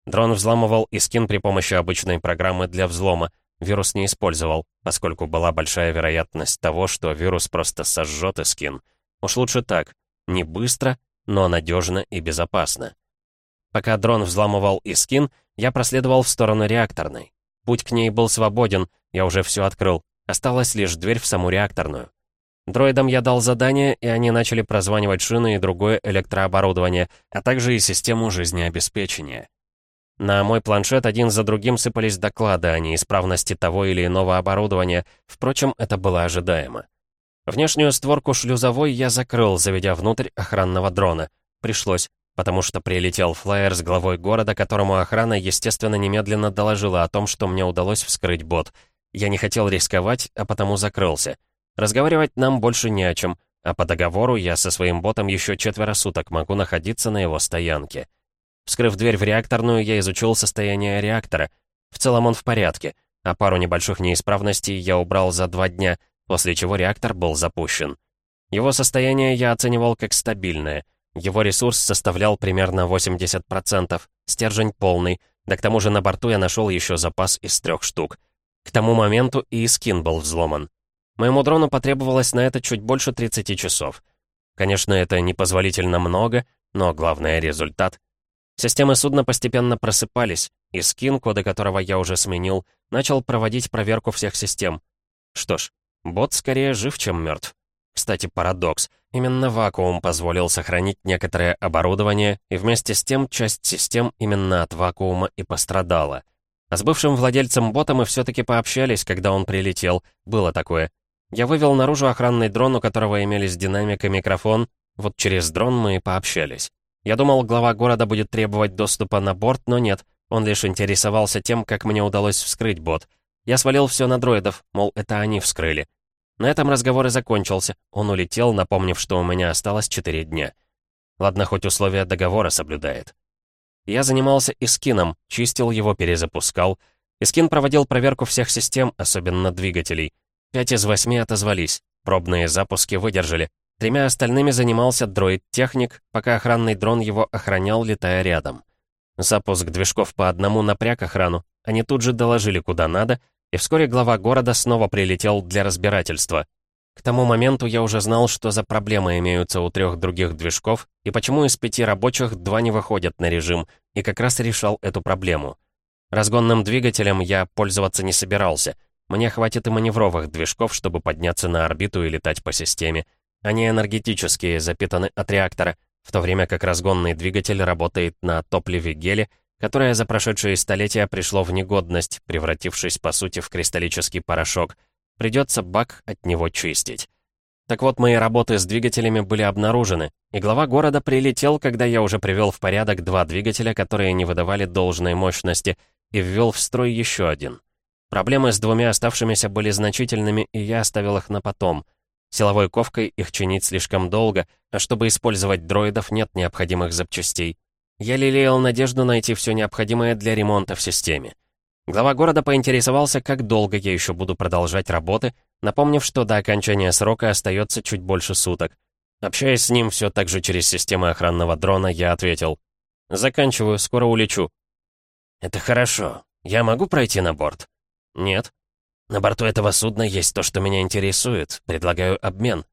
Дрон взламывал Искин при помощи обычной программы для взлома, вирус не использовал, поскольку была большая вероятность того, что вирус просто сожжет Искин. Уж лучше так, не быстро, но надежно и безопасно. Пока дрон взламывал Искин, я проследовал в сторону реакторной. Путь к ней был свободен, я уже все открыл. Осталась лишь дверь в саму реакторную. Дроидам я дал задание, и они начали прозванивать шины и другое электрооборудование, а также и систему жизнеобеспечения. На мой планшет один за другим сыпались доклады о неисправности того или иного оборудования, впрочем, это было ожидаемо. Внешнюю створку шлюзовой я закрыл, заведя внутрь охранного дрона. Пришлось, потому что прилетел флайер с главой города, которому охрана, естественно, немедленно доложила о том, что мне удалось вскрыть бот. Я не хотел рисковать, а потому закрылся. Разговаривать нам больше не о чем, а по договору я со своим ботом еще четверо суток могу находиться на его стоянке. Вскрыв дверь в реакторную, я изучил состояние реактора. В целом он в порядке, а пару небольших неисправностей я убрал за два дня — после чего реактор был запущен. Его состояние я оценивал как стабильное. Его ресурс составлял примерно 80%, стержень полный, да к тому же на борту я нашел еще запас из трех штук. К тому моменту и скин был взломан. Моему дрону потребовалось на это чуть больше 30 часов. Конечно, это непозволительно много, но главное — результат. Системы судна постепенно просыпались, и скин, коды которого я уже сменил, начал проводить проверку всех систем. Что ж, Бот скорее жив, чем мертв. Кстати, парадокс. Именно вакуум позволил сохранить некоторое оборудование, и вместе с тем часть систем именно от вакуума и пострадала. А с бывшим владельцем бота мы все-таки пообщались, когда он прилетел. Было такое. Я вывел наружу охранный дрон, у которого имелись динамик и микрофон. Вот через дрон мы и пообщались. Я думал, глава города будет требовать доступа на борт, но нет. Он лишь интересовался тем, как мне удалось вскрыть бот — я свалил все на дроидов, мол, это они вскрыли. На этом разговор и закончился. Он улетел, напомнив, что у меня осталось четыре дня. Ладно, хоть условия договора соблюдает. Я занимался Искином, чистил его, перезапускал. Искин проводил проверку всех систем, особенно двигателей. Пять из восьми отозвались. Пробные запуски выдержали. Тремя остальными занимался дроид-техник, пока охранный дрон его охранял, летая рядом. Запуск движков по одному напряг охрану. Они тут же доложили куда надо, и вскоре глава города снова прилетел для разбирательства. К тому моменту я уже знал, что за проблемы имеются у трех других движков, и почему из пяти рабочих два не выходят на режим, и как раз решал эту проблему. Разгонным двигателем я пользоваться не собирался. Мне хватит и маневровых движков, чтобы подняться на орбиту и летать по системе. Они энергетические, запитаны от реактора, в то время как разгонный двигатель работает на топливе геле, которое за прошедшие столетия пришло в негодность, превратившись по сути в кристаллический порошок. Придется бак от него чистить. Так вот, мои работы с двигателями были обнаружены, и глава города прилетел, когда я уже привел в порядок два двигателя, которые не выдавали должной мощности, и ввел в строй еще один. Проблемы с двумя оставшимися были значительными, и я оставил их на потом. Силовой ковкой их чинить слишком долго, а чтобы использовать дроидов, нет необходимых запчастей. Я лелеял надежду найти все необходимое для ремонта в системе. Глава города поинтересовался, как долго я еще буду продолжать работы, напомнив, что до окончания срока остается чуть больше суток. Общаясь с ним все так же через систему охранного дрона, я ответил. «Заканчиваю, скоро улечу». «Это хорошо. Я могу пройти на борт?» «Нет». На борту этого судна есть то, что меня интересует. Предлагаю обмен.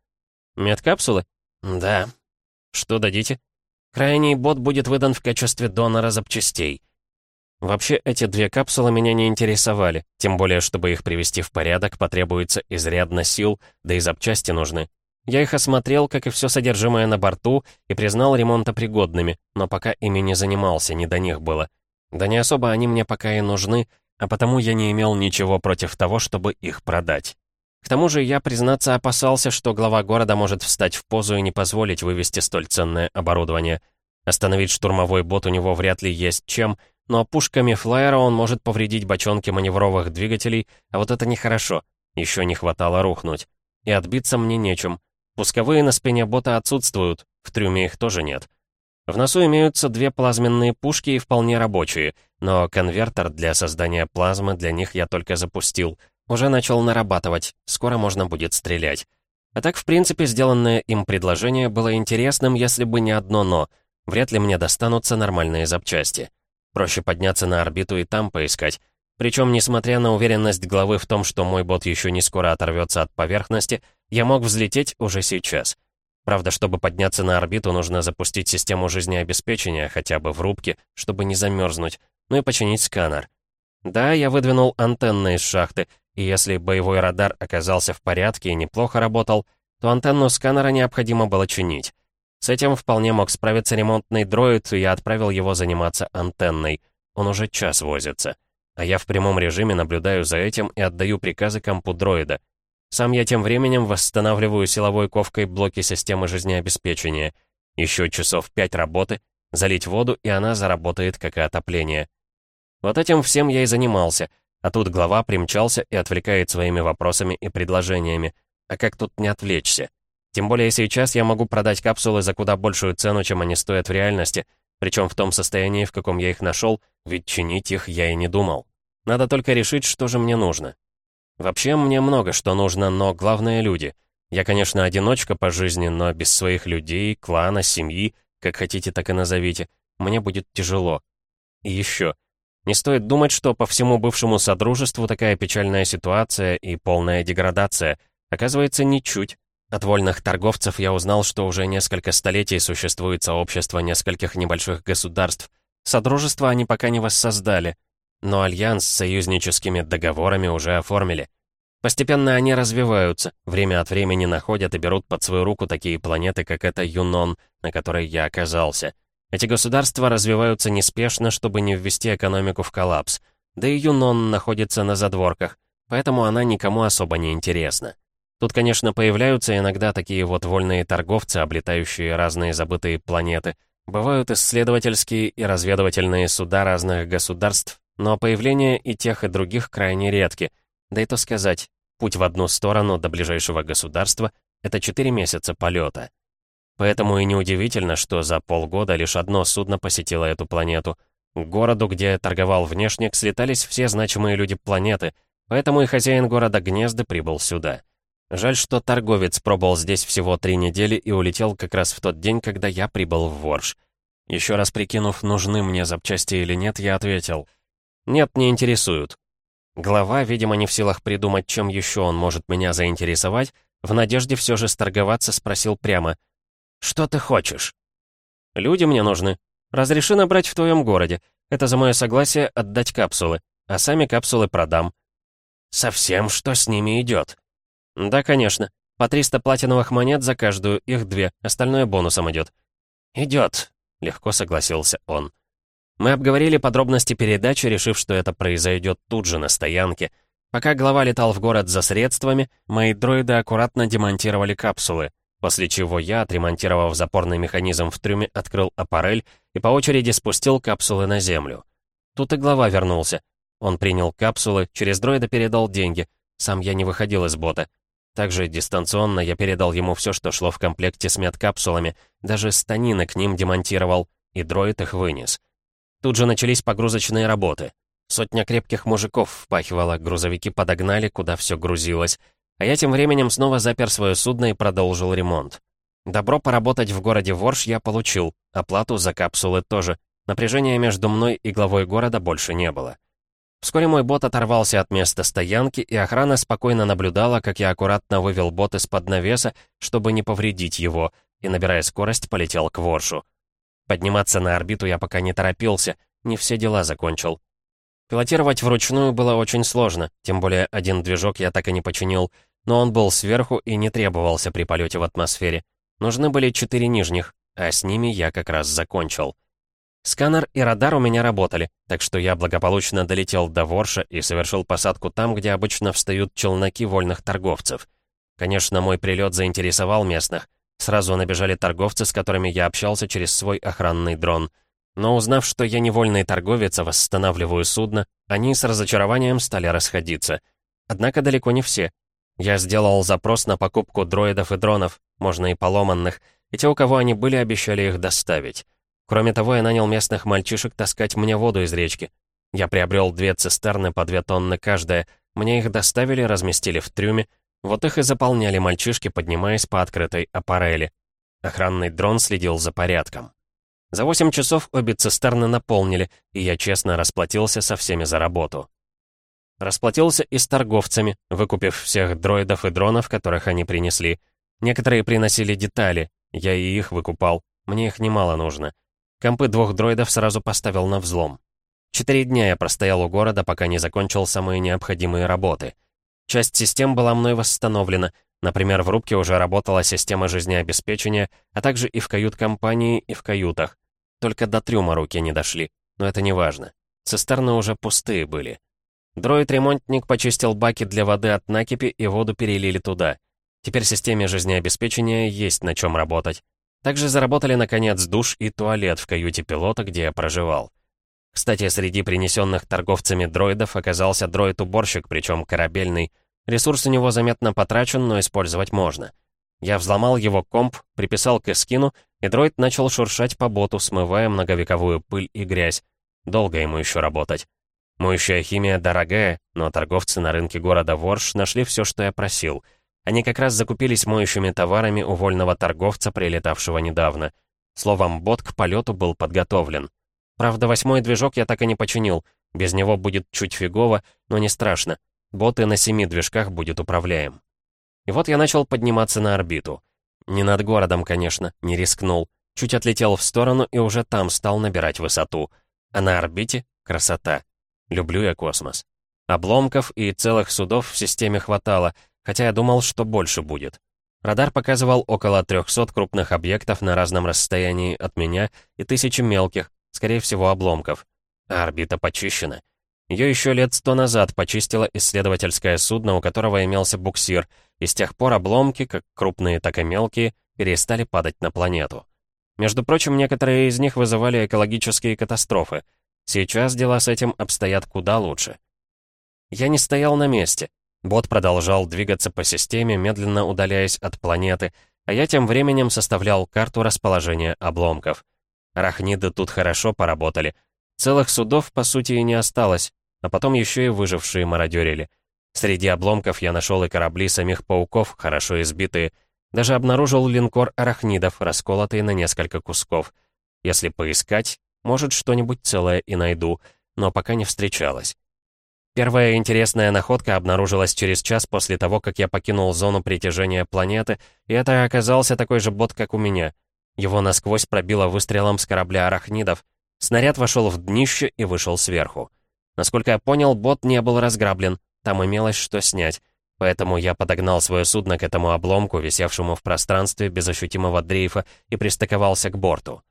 Медкапсулы? Да. Что дадите? Крайний бот будет выдан в качестве донора запчастей. Вообще, эти две капсулы меня не интересовали, тем более, чтобы их привести в порядок, потребуется изрядно сил, да и запчасти нужны. Я их осмотрел, как и все содержимое на борту, и признал ремонтопригодными, но пока ими не занимался, не до них было. Да не особо они мне пока и нужны, а потому я не имел ничего против того, чтобы их продать. К тому же я, признаться, опасался, что глава города может встать в позу и не позволить вывести столь ценное оборудование. Остановить штурмовой бот у него вряд ли есть чем, но пушками флайера он может повредить бочонки маневровых двигателей, а вот это нехорошо. Еще не хватало рухнуть. И отбиться мне нечем. Пусковые на спине бота отсутствуют, в трюме их тоже нет. В носу имеются две плазменные пушки и вполне рабочие, но конвертер для создания плазмы для них я только запустил. Уже начал нарабатывать, скоро можно будет стрелять. А так, в принципе, сделанное им предложение было интересным, если бы не одно «но». Вряд ли мне достанутся нормальные запчасти. Проще подняться на орбиту и там поискать. Причем, несмотря на уверенность главы в том, что мой бот еще не скоро оторвется от поверхности, я мог взлететь уже сейчас. Правда, чтобы подняться на орбиту, нужно запустить систему жизнеобеспечения хотя бы в рубке, чтобы не замерзнуть, ну и починить сканер. Да, я выдвинул антенны из шахты, и если боевой радар оказался в порядке и неплохо работал, то антенну сканера необходимо было чинить. С этим вполне мог справиться ремонтный дроид, и я отправил его заниматься антенной. Он уже час возится. А я в прямом режиме наблюдаю за этим и отдаю приказы компу дроида. Сам я тем временем восстанавливаю силовой ковкой блоки системы жизнеобеспечения. Еще часов пять работы, залить воду, и она заработает как и отопление. Вот этим всем я и занимался, а тут глава примчался и отвлекает своими вопросами и предложениями. А как тут не отвлечься? Тем более сейчас я могу продать капсулы за куда большую цену, чем они стоят в реальности, причем в том состоянии, в каком я их нашел, ведь чинить их я и не думал. Надо только решить, что же мне нужно. Вообще, мне много что нужно, но главное — люди. Я, конечно, одиночка по жизни, но без своих людей, клана, семьи, как хотите, так и назовите, мне будет тяжело. И еще. Не стоит думать, что по всему бывшему содружеству такая печальная ситуация и полная деградация. Оказывается, ничуть. От вольных торговцев я узнал, что уже несколько столетий существует сообщество нескольких небольших государств. Содружество они пока не воссоздали, но альянс с союзническими договорами уже оформили. Постепенно они развиваются, время от времени находят и берут под свою руку такие планеты, как эта Юнон, на которой я оказался. Эти государства развиваются неспешно, чтобы не ввести экономику в коллапс. Да и Юнон находится на задворках, поэтому она никому особо не интересна. Тут, конечно, появляются иногда такие вот вольные торговцы, облетающие разные забытые планеты. Бывают исследовательские и разведывательные суда разных государств, но появление и тех, и других крайне редки. Да и то сказать, путь в одну сторону до ближайшего государства — это 4 месяца полета. Поэтому и неудивительно, что за полгода лишь одно судно посетило эту планету. К городу, где торговал внешник, слетались все значимые люди планеты, поэтому и хозяин города Гнезды прибыл сюда. Жаль, что торговец пробыл здесь всего три недели и улетел как раз в тот день, когда я прибыл в Ворш. Еще раз прикинув, нужны мне запчасти или нет, я ответил — «Нет, не интересуют». Глава, видимо, не в силах придумать, чем еще он может меня заинтересовать, в надежде все же сторговаться спросил прямо. «Что ты хочешь?» «Люди мне нужны. Разреши набрать в твоем городе. Это за мое согласие отдать капсулы, а сами капсулы продам». «Совсем что с ними идет?» «Да, конечно. По 300 платиновых монет за каждую, их две, остальное бонусом идет». «Идет», — легко согласился он. Мы обговорили подробности передачи, решив, что это произойдет тут же, на стоянке. Пока глава летал в город за средствами, мои дроиды аккуратно демонтировали капсулы, после чего я, отремонтировав запорный механизм в трюме, открыл аппарель и по очереди спустил капсулы на землю. Тут и глава вернулся. Он принял капсулы, через дроида передал деньги. Сам я не выходил из бота. Также дистанционно я передал ему все, что шло в комплекте с медкапсулами, даже станины к ним демонтировал, и дроид их вынес. Тут же начались погрузочные работы. Сотня крепких мужиков впахивала, грузовики подогнали, куда все грузилось. А я тем временем снова запер свое судно и продолжил ремонт. Добро поработать в городе Ворш я получил, оплату за капсулы тоже. Напряжения между мной и главой города больше не было. Вскоре мой бот оторвался от места стоянки, и охрана спокойно наблюдала, как я аккуратно вывел бот из-под навеса, чтобы не повредить его, и, набирая скорость, полетел к Воршу. Подниматься на орбиту я пока не торопился, не все дела закончил. Пилотировать вручную было очень сложно, тем более один движок я так и не починил, но он был сверху и не требовался при полете в атмосфере. Нужны были четыре нижних, а с ними я как раз закончил. Сканер и радар у меня работали, так что я благополучно долетел до Ворша и совершил посадку там, где обычно встают челноки вольных торговцев. Конечно, мой прилет заинтересовал местных. Сразу набежали торговцы, с которыми я общался через свой охранный дрон. Но узнав, что я не вольный торговец, а восстанавливаю судно, они с разочарованием стали расходиться. Однако далеко не все. Я сделал запрос на покупку дроидов и дронов, можно и поломанных, и те, у кого они были, обещали их доставить. Кроме того, я нанял местных мальчишек таскать мне воду из речки. Я приобрел две цистерны по две тонны каждая. Мне их доставили, разместили в трюме. Вот их и заполняли мальчишки, поднимаясь по открытой аппарели. Охранный дрон следил за порядком. За 8 часов обе цистерны наполнили, и я честно расплатился со всеми за работу. Расплатился и с торговцами, выкупив всех дроидов и дронов, которых они принесли. Некоторые приносили детали, я и их выкупал, мне их немало нужно. Компы двух дроидов сразу поставил на взлом. Четыре дня я простоял у города, пока не закончил самые необходимые работы. Часть систем была мной восстановлена. Например, в рубке уже работала система жизнеобеспечения, а также и в кают-компании, и в каютах. Только до трюма руки не дошли, но это не важно. Цистерны уже пустые были. Дроид-ремонтник почистил баки для воды от накипи и воду перелили туда. Теперь системе жизнеобеспечения есть на чем работать. Также заработали, наконец, душ и туалет в каюте пилота, где я проживал. Кстати, среди принесенных торговцами дроидов оказался дроид-уборщик, причем корабельный. Ресурс у него заметно потрачен, но использовать можно. Я взломал его комп, приписал к эскину, и дроид начал шуршать по боту, смывая многовековую пыль и грязь. Долго ему еще работать. Моющая химия дорогая, но торговцы на рынке города Ворш нашли все, что я просил — они как раз закупились моющими товарами у вольного торговца, прилетавшего недавно. Словом, бот к полету был подготовлен. Правда, восьмой движок я так и не починил. Без него будет чуть фигово, но не страшно. Бот и на семи движках будет управляем. И вот я начал подниматься на орбиту. Не над городом, конечно, не рискнул. Чуть отлетел в сторону и уже там стал набирать высоту. А на орбите — красота. Люблю я космос. Обломков и целых судов в системе хватало — хотя я думал, что больше будет. Радар показывал около 300 крупных объектов на разном расстоянии от меня и тысячи мелких, скорее всего, обломков. А орбита почищена. Ее еще лет сто назад почистило исследовательское судно, у которого имелся буксир, и с тех пор обломки, как крупные, так и мелкие, перестали падать на планету. Между прочим, некоторые из них вызывали экологические катастрофы. Сейчас дела с этим обстоят куда лучше. Я не стоял на месте. Бот продолжал двигаться по системе, медленно удаляясь от планеты, а я тем временем составлял карту расположения обломков. Арахниды тут хорошо поработали. Целых судов, по сути, и не осталось, а потом еще и выжившие мародерили. Среди обломков я нашел и корабли самих пауков, хорошо избитые. Даже обнаружил линкор арахнидов, расколотый на несколько кусков. Если поискать, может, что-нибудь целое и найду, но пока не встречалось. Первая интересная находка обнаружилась через час после того, как я покинул зону притяжения планеты, и это оказался такой же бот, как у меня. Его насквозь пробило выстрелом с корабля арахнидов. Снаряд вошел в днище и вышел сверху. Насколько я понял, бот не был разграблен, там имелось что снять. Поэтому я подогнал свое судно к этому обломку, висевшему в пространстве без ощутимого дрейфа, и пристыковался к борту.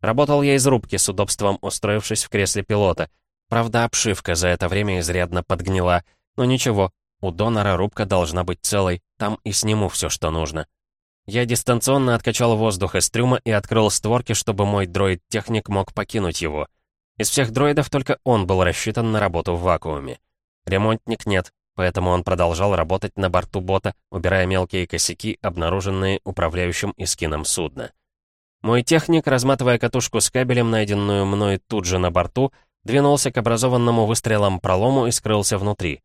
Работал я из рубки, с удобством устроившись в кресле пилота — Правда, обшивка за это время изрядно подгнила. Но ничего, у донора рубка должна быть целой, там и сниму все, что нужно. Я дистанционно откачал воздух из трюма и открыл створки, чтобы мой дроид-техник мог покинуть его. Из всех дроидов только он был рассчитан на работу в вакууме. Ремонтник нет, поэтому он продолжал работать на борту бота, убирая мелкие косяки, обнаруженные управляющим искином судна. Мой техник, разматывая катушку с кабелем, найденную мной тут же на борту, двинулся к образованному выстрелом пролому и скрылся внутри.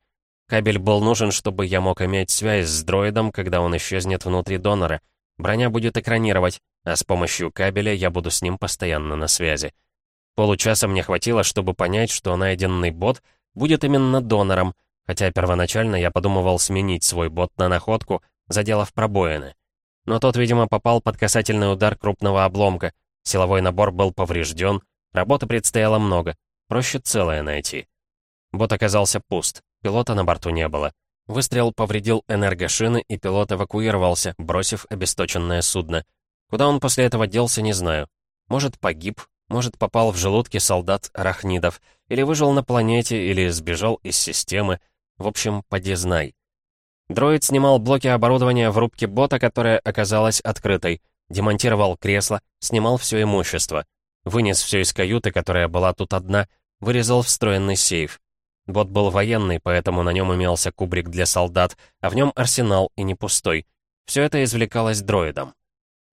Кабель был нужен, чтобы я мог иметь связь с дроидом, когда он исчезнет внутри донора. Броня будет экранировать, а с помощью кабеля я буду с ним постоянно на связи. Получаса мне хватило, чтобы понять, что найденный бот будет именно донором, хотя первоначально я подумывал сменить свой бот на находку, заделав пробоины. Но тот, видимо, попал под касательный удар крупного обломка, силовой набор был поврежден, работы предстояло много, проще целое найти. Бот оказался пуст, пилота на борту не было. Выстрел повредил энергошины, и пилот эвакуировался, бросив обесточенное судно. Куда он после этого делся, не знаю. Может, погиб, может, попал в желудки солдат арахнидов, или выжил на планете, или сбежал из системы. В общем, поди знай. Дроид снимал блоки оборудования в рубке бота, которая оказалась открытой, демонтировал кресло, снимал все имущество, вынес все из каюты, которая была тут одна, вырезал встроенный сейф. Бот был военный, поэтому на нем имелся кубрик для солдат, а в нем арсенал и не пустой. Все это извлекалось дроидом.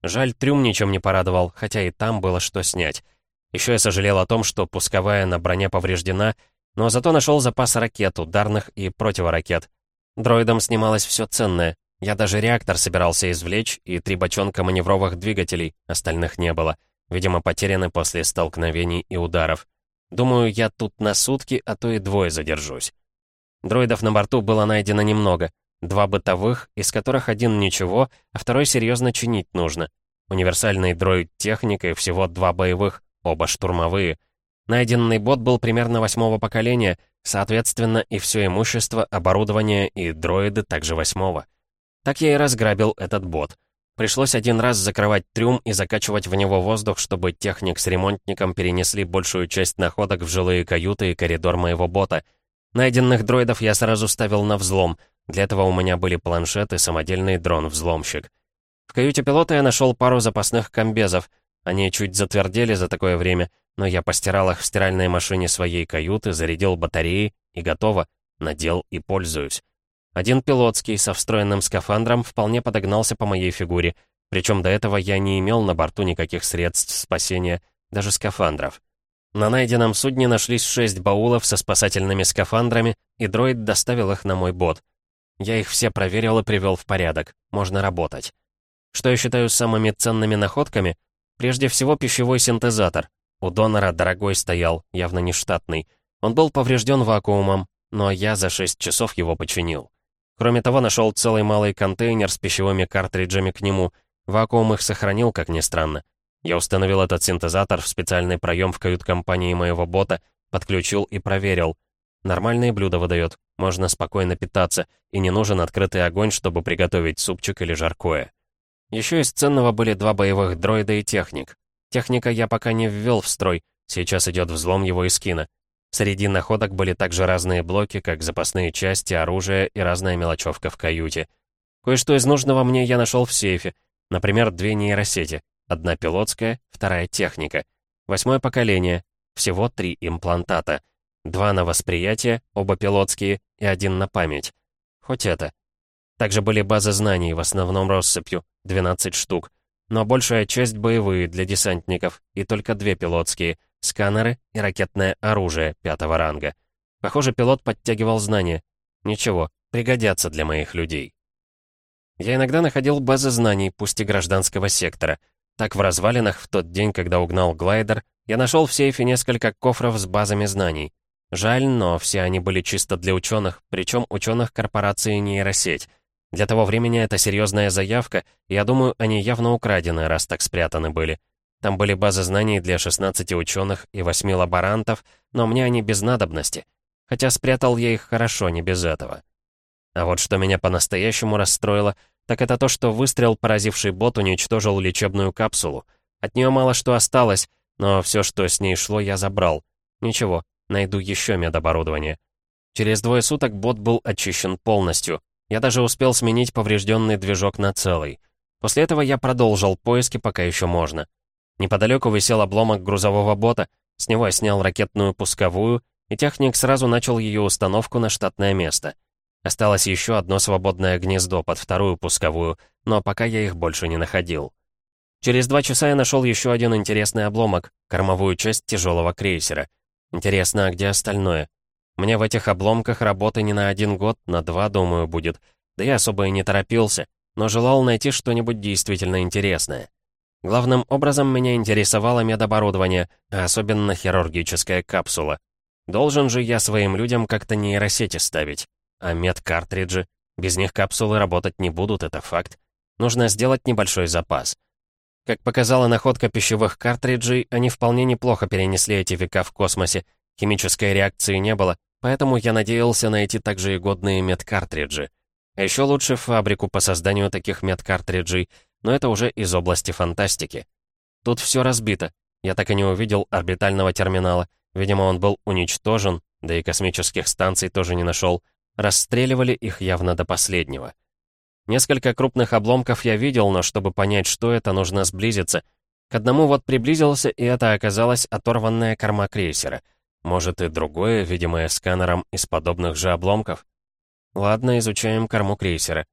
Жаль, трюм ничем не порадовал, хотя и там было что снять. Еще я сожалел о том, что пусковая на броне повреждена, но зато нашел запас ракет, ударных и противоракет. Дроидом снималось все ценное. Я даже реактор собирался извлечь, и три бочонка маневровых двигателей, остальных не было. Видимо, потеряны после столкновений и ударов. Думаю, я тут на сутки, а то и двое задержусь. Дроидов на борту было найдено немного. Два бытовых, из которых один ничего, а второй серьезно чинить нужно. Универсальный дроид-техник и всего два боевых, оба штурмовые. Найденный бот был примерно восьмого поколения, соответственно, и все имущество, оборудование и дроиды также восьмого. Так я и разграбил этот бот. Пришлось один раз закрывать трюм и закачивать в него воздух, чтобы техник с ремонтником перенесли большую часть находок в жилые каюты и коридор моего бота. Найденных дроидов я сразу ставил на взлом. Для этого у меня были планшет и самодельный дрон-взломщик. В каюте пилота я нашел пару запасных комбезов. Они чуть затвердели за такое время, но я постирал их в стиральной машине своей каюты, зарядил батареи и готово, надел и пользуюсь. Один пилотский со встроенным скафандром вполне подогнался по моей фигуре, причем до этого я не имел на борту никаких средств спасения, даже скафандров. На найденном судне нашлись шесть баулов со спасательными скафандрами, и дроид доставил их на мой бот. Я их все проверил и привел в порядок, можно работать. Что я считаю самыми ценными находками? Прежде всего пищевой синтезатор. У донора дорогой стоял, явно не штатный. Он был поврежден вакуумом, но я за 6 часов его починил. Кроме того, нашел целый малый контейнер с пищевыми картриджами к нему. Вакуум их сохранил, как ни странно. Я установил этот синтезатор в специальный проем в кают-компании моего бота, подключил и проверил. Нормальные блюда выдает, можно спокойно питаться, и не нужен открытый огонь, чтобы приготовить супчик или жаркое. Еще из ценного были два боевых дроида и техник. Техника я пока не ввел в строй, сейчас идет взлом его из кино. Среди находок были также разные блоки, как запасные части, оружие и разная мелочевка в каюте. Кое-что из нужного мне я нашел в сейфе. Например, две нейросети. Одна пилотская, вторая техника. Восьмое поколение. Всего три имплантата. Два на восприятие, оба пилотские, и один на память. Хоть это. Также были базы знаний, в основном россыпью, 12 штук. Но большая часть боевые для десантников, и только две пилотские — сканеры и ракетное оружие пятого ранга. Похоже, пилот подтягивал знания. Ничего, пригодятся для моих людей. Я иногда находил базы знаний, пусть и гражданского сектора. Так в развалинах в тот день, когда угнал глайдер, я нашел в сейфе несколько кофров с базами знаний. Жаль, но все они были чисто для ученых, причем ученых корпорации нейросеть. Для того времени это серьезная заявка, и я думаю, они явно украдены, раз так спрятаны были. Там были базы знаний для 16 ученых и 8 лаборантов, но мне они без надобности. Хотя спрятал я их хорошо, не без этого. А вот что меня по-настоящему расстроило, так это то, что выстрел, поразивший бот, уничтожил лечебную капсулу. От нее мало что осталось, но все, что с ней шло, я забрал. Ничего, найду еще медоборудование. Через двое суток бот был очищен полностью. Я даже успел сменить поврежденный движок на целый. После этого я продолжил поиски, пока еще можно. Неподалеку висел обломок грузового бота, с него я снял ракетную пусковую, и техник сразу начал ее установку на штатное место. Осталось еще одно свободное гнездо под вторую пусковую, но пока я их больше не находил. Через два часа я нашел еще один интересный обломок, кормовую часть тяжелого крейсера. Интересно, а где остальное? Мне в этих обломках работы не на один год, на два, думаю, будет. Да я особо и не торопился, но желал найти что-нибудь действительно интересное. Главным образом меня интересовало медоборудование, а особенно хирургическая капсула. Должен же я своим людям как-то нейросети ставить. А медкартриджи? Без них капсулы работать не будут, это факт. Нужно сделать небольшой запас. Как показала находка пищевых картриджей, они вполне неплохо перенесли эти века в космосе. Химической реакции не было, поэтому я надеялся найти также и годные медкартриджи. А еще лучше фабрику по созданию таких медкартриджей, но это уже из области фантастики. Тут все разбито. Я так и не увидел орбитального терминала. Видимо, он был уничтожен, да и космических станций тоже не нашел. Расстреливали их явно до последнего. Несколько крупных обломков я видел, но чтобы понять, что это, нужно сблизиться. К одному вот приблизился, и это оказалась оторванная корма крейсера. Может, и другое, видимое сканером из подобных же обломков? Ладно, изучаем корму крейсера.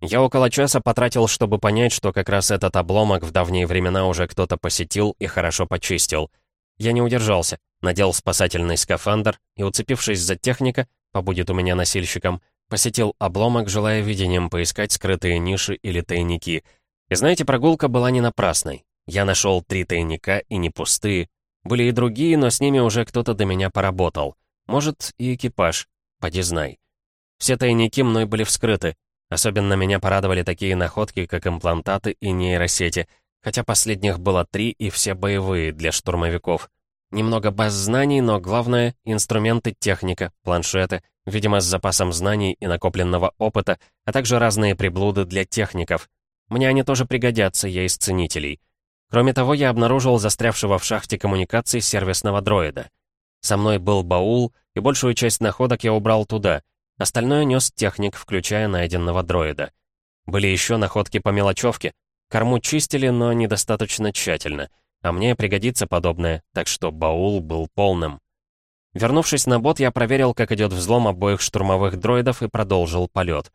Я около часа потратил, чтобы понять, что как раз этот обломок в давние времена уже кто-то посетил и хорошо почистил. Я не удержался, надел спасательный скафандр и, уцепившись за техника, побудет у меня носильщиком, посетил обломок, желая видением поискать скрытые ниши или тайники. И знаете, прогулка была не напрасной. Я нашел три тайника, и не пустые. Были и другие, но с ними уже кто-то до меня поработал. Может, и экипаж. Поди знай. Все тайники мной были вскрыты. Особенно меня порадовали такие находки, как имплантаты и нейросети, хотя последних было три и все боевые для штурмовиков. Немного баз знаний, но главное — инструменты, техника, планшеты, видимо, с запасом знаний и накопленного опыта, а также разные приблуды для техников. Мне они тоже пригодятся, я из ценителей. Кроме того, я обнаружил застрявшего в шахте коммуникаций сервисного дроида. Со мной был баул, и большую часть находок я убрал туда. Остальное нес техник, включая найденного дроида. Были еще находки по мелочевке. Корму чистили, но недостаточно тщательно — а мне пригодится подобное, так что баул был полным. Вернувшись на бот, я проверил, как идет взлом обоих штурмовых дроидов и продолжил полет.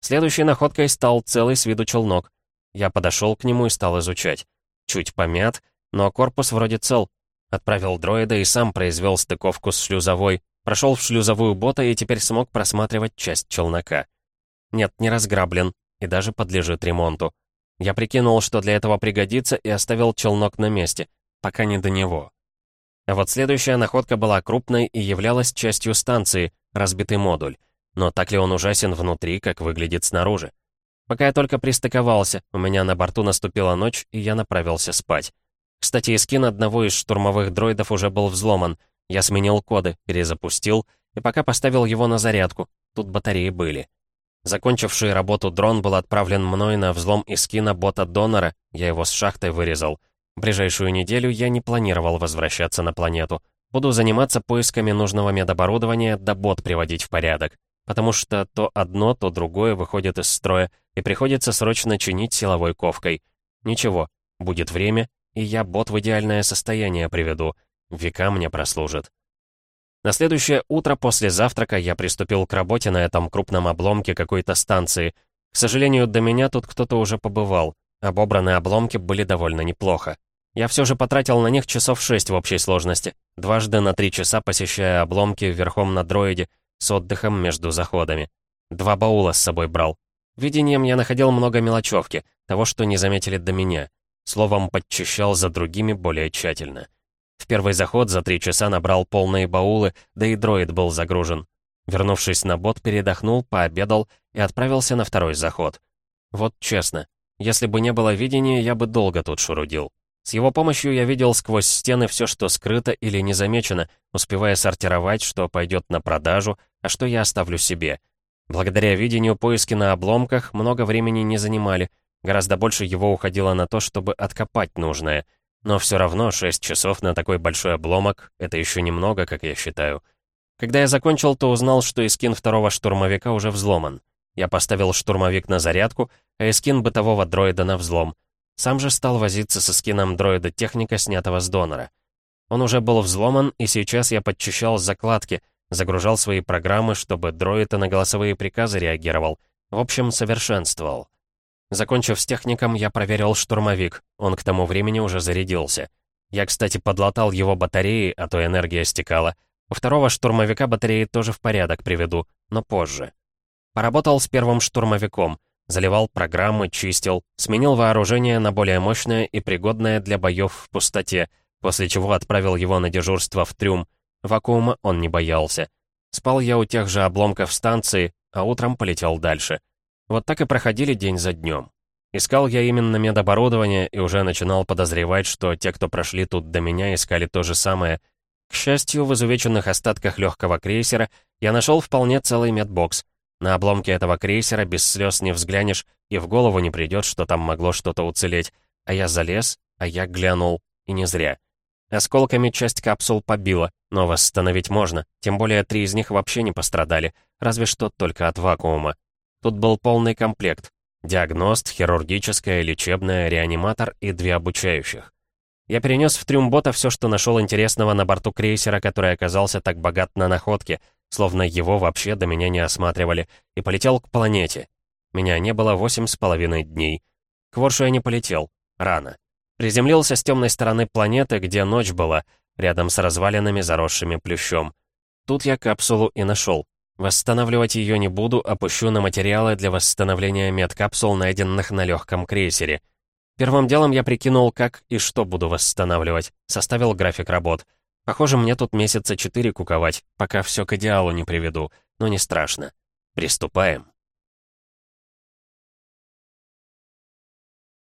Следующей находкой стал целый с виду челнок. Я подошел к нему и стал изучать. Чуть помят, но корпус вроде цел. Отправил дроида и сам произвел стыковку с шлюзовой, прошел в шлюзовую бота и теперь смог просматривать часть челнока. Нет, не разграблен и даже подлежит ремонту. Я прикинул, что для этого пригодится, и оставил челнок на месте, пока не до него. А вот следующая находка была крупной и являлась частью станции, разбитый модуль. Но так ли он ужасен внутри, как выглядит снаружи? Пока я только пристыковался, у меня на борту наступила ночь, и я направился спать. Кстати, скин одного из штурмовых дроидов уже был взломан. Я сменил коды, перезапустил, и пока поставил его на зарядку. Тут батареи были. Закончивший работу дрон был отправлен мной на взлом Искина бота-донора, я его с шахтой вырезал. Ближайшую неделю я не планировал возвращаться на планету. Буду заниматься поисками нужного медоборудования, да бот приводить в порядок. Потому что то одно, то другое выходит из строя, и приходится срочно чинить силовой ковкой. Ничего, будет время, и я бот в идеальное состояние приведу. Века мне прослужит. На следующее утро после завтрака я приступил к работе на этом крупном обломке какой-то станции. К сожалению, до меня тут кто-то уже побывал. Обобранные обломки были довольно неплохо. Я все же потратил на них часов шесть в общей сложности, дважды на три часа посещая обломки верхом на дроиде, с отдыхом между заходами. Два баула с собой брал. Видением я находил много мелочевки, того, что не заметили до меня. Словом, подчищал за другими более тщательно. В первый заход за три часа набрал полные баулы, да и дроид был загружен. Вернувшись на бот, передохнул, пообедал и отправился на второй заход. Вот честно, если бы не было видения, я бы долго тут шурудил. С его помощью я видел сквозь стены все, что скрыто или не замечено, успевая сортировать, что пойдет на продажу, а что я оставлю себе. Благодаря видению поиски на обломках много времени не занимали, гораздо больше его уходило на то, чтобы откопать нужное — но все равно 6 часов на такой большой обломок — это еще немного, как я считаю. Когда я закончил, то узнал, что эскин второго штурмовика уже взломан. Я поставил штурмовик на зарядку, а эскин бытового дроида на взлом. Сам же стал возиться со скином дроида техника, снятого с донора. Он уже был взломан, и сейчас я подчищал закладки, Загружал свои программы, чтобы дроид на голосовые приказы реагировал. В общем, совершенствовал. Закончив с техником, я проверил штурмовик. Он к тому времени уже зарядился. Я, кстати, подлатал его батареи, а то энергия стекала. У второго штурмовика батареи тоже в порядок приведу, но позже. Поработал с первым штурмовиком. Заливал программы, чистил, сменил вооружение на более мощное и пригодное для боев в пустоте, после чего отправил его на дежурство в трюм. Вакуума он не боялся. Спал я у тех же обломков станции, а утром полетел дальше. Вот так и проходили день за днем. Искал я именно медоборудование и уже начинал подозревать, что те, кто прошли тут до меня, искали то же самое. К счастью, в изувеченных остатках легкого крейсера я нашел вполне целый медбокс. На обломке этого крейсера без слез не взглянешь, и в голову не придет, что там могло что-то уцелеть. А я залез, а я глянул, и не зря. Осколками часть капсул побила, но восстановить можно, тем более три из них вообще не пострадали, разве что только от вакуума. Тут был полный комплект. Диагност, хирургическая, лечебная, реаниматор и две обучающих. Я перенес в трюм все, что нашел интересного на борту крейсера, который оказался так богат на находки, словно его вообще до меня не осматривали, и полетел к планете. Меня не было восемь с половиной дней. К Воршу я не полетел. Рано. Приземлился с темной стороны планеты, где ночь была, рядом с развалинами, заросшими плющом. Тут я капсулу и нашел. Восстанавливать ее не буду, опущу на материалы для восстановления медкапсул, найденных на легком крейсере. Первым делом я прикинул, как и что буду восстанавливать, составил график работ. Похоже, мне тут месяца четыре куковать, пока все к идеалу не приведу, но не страшно. Приступаем.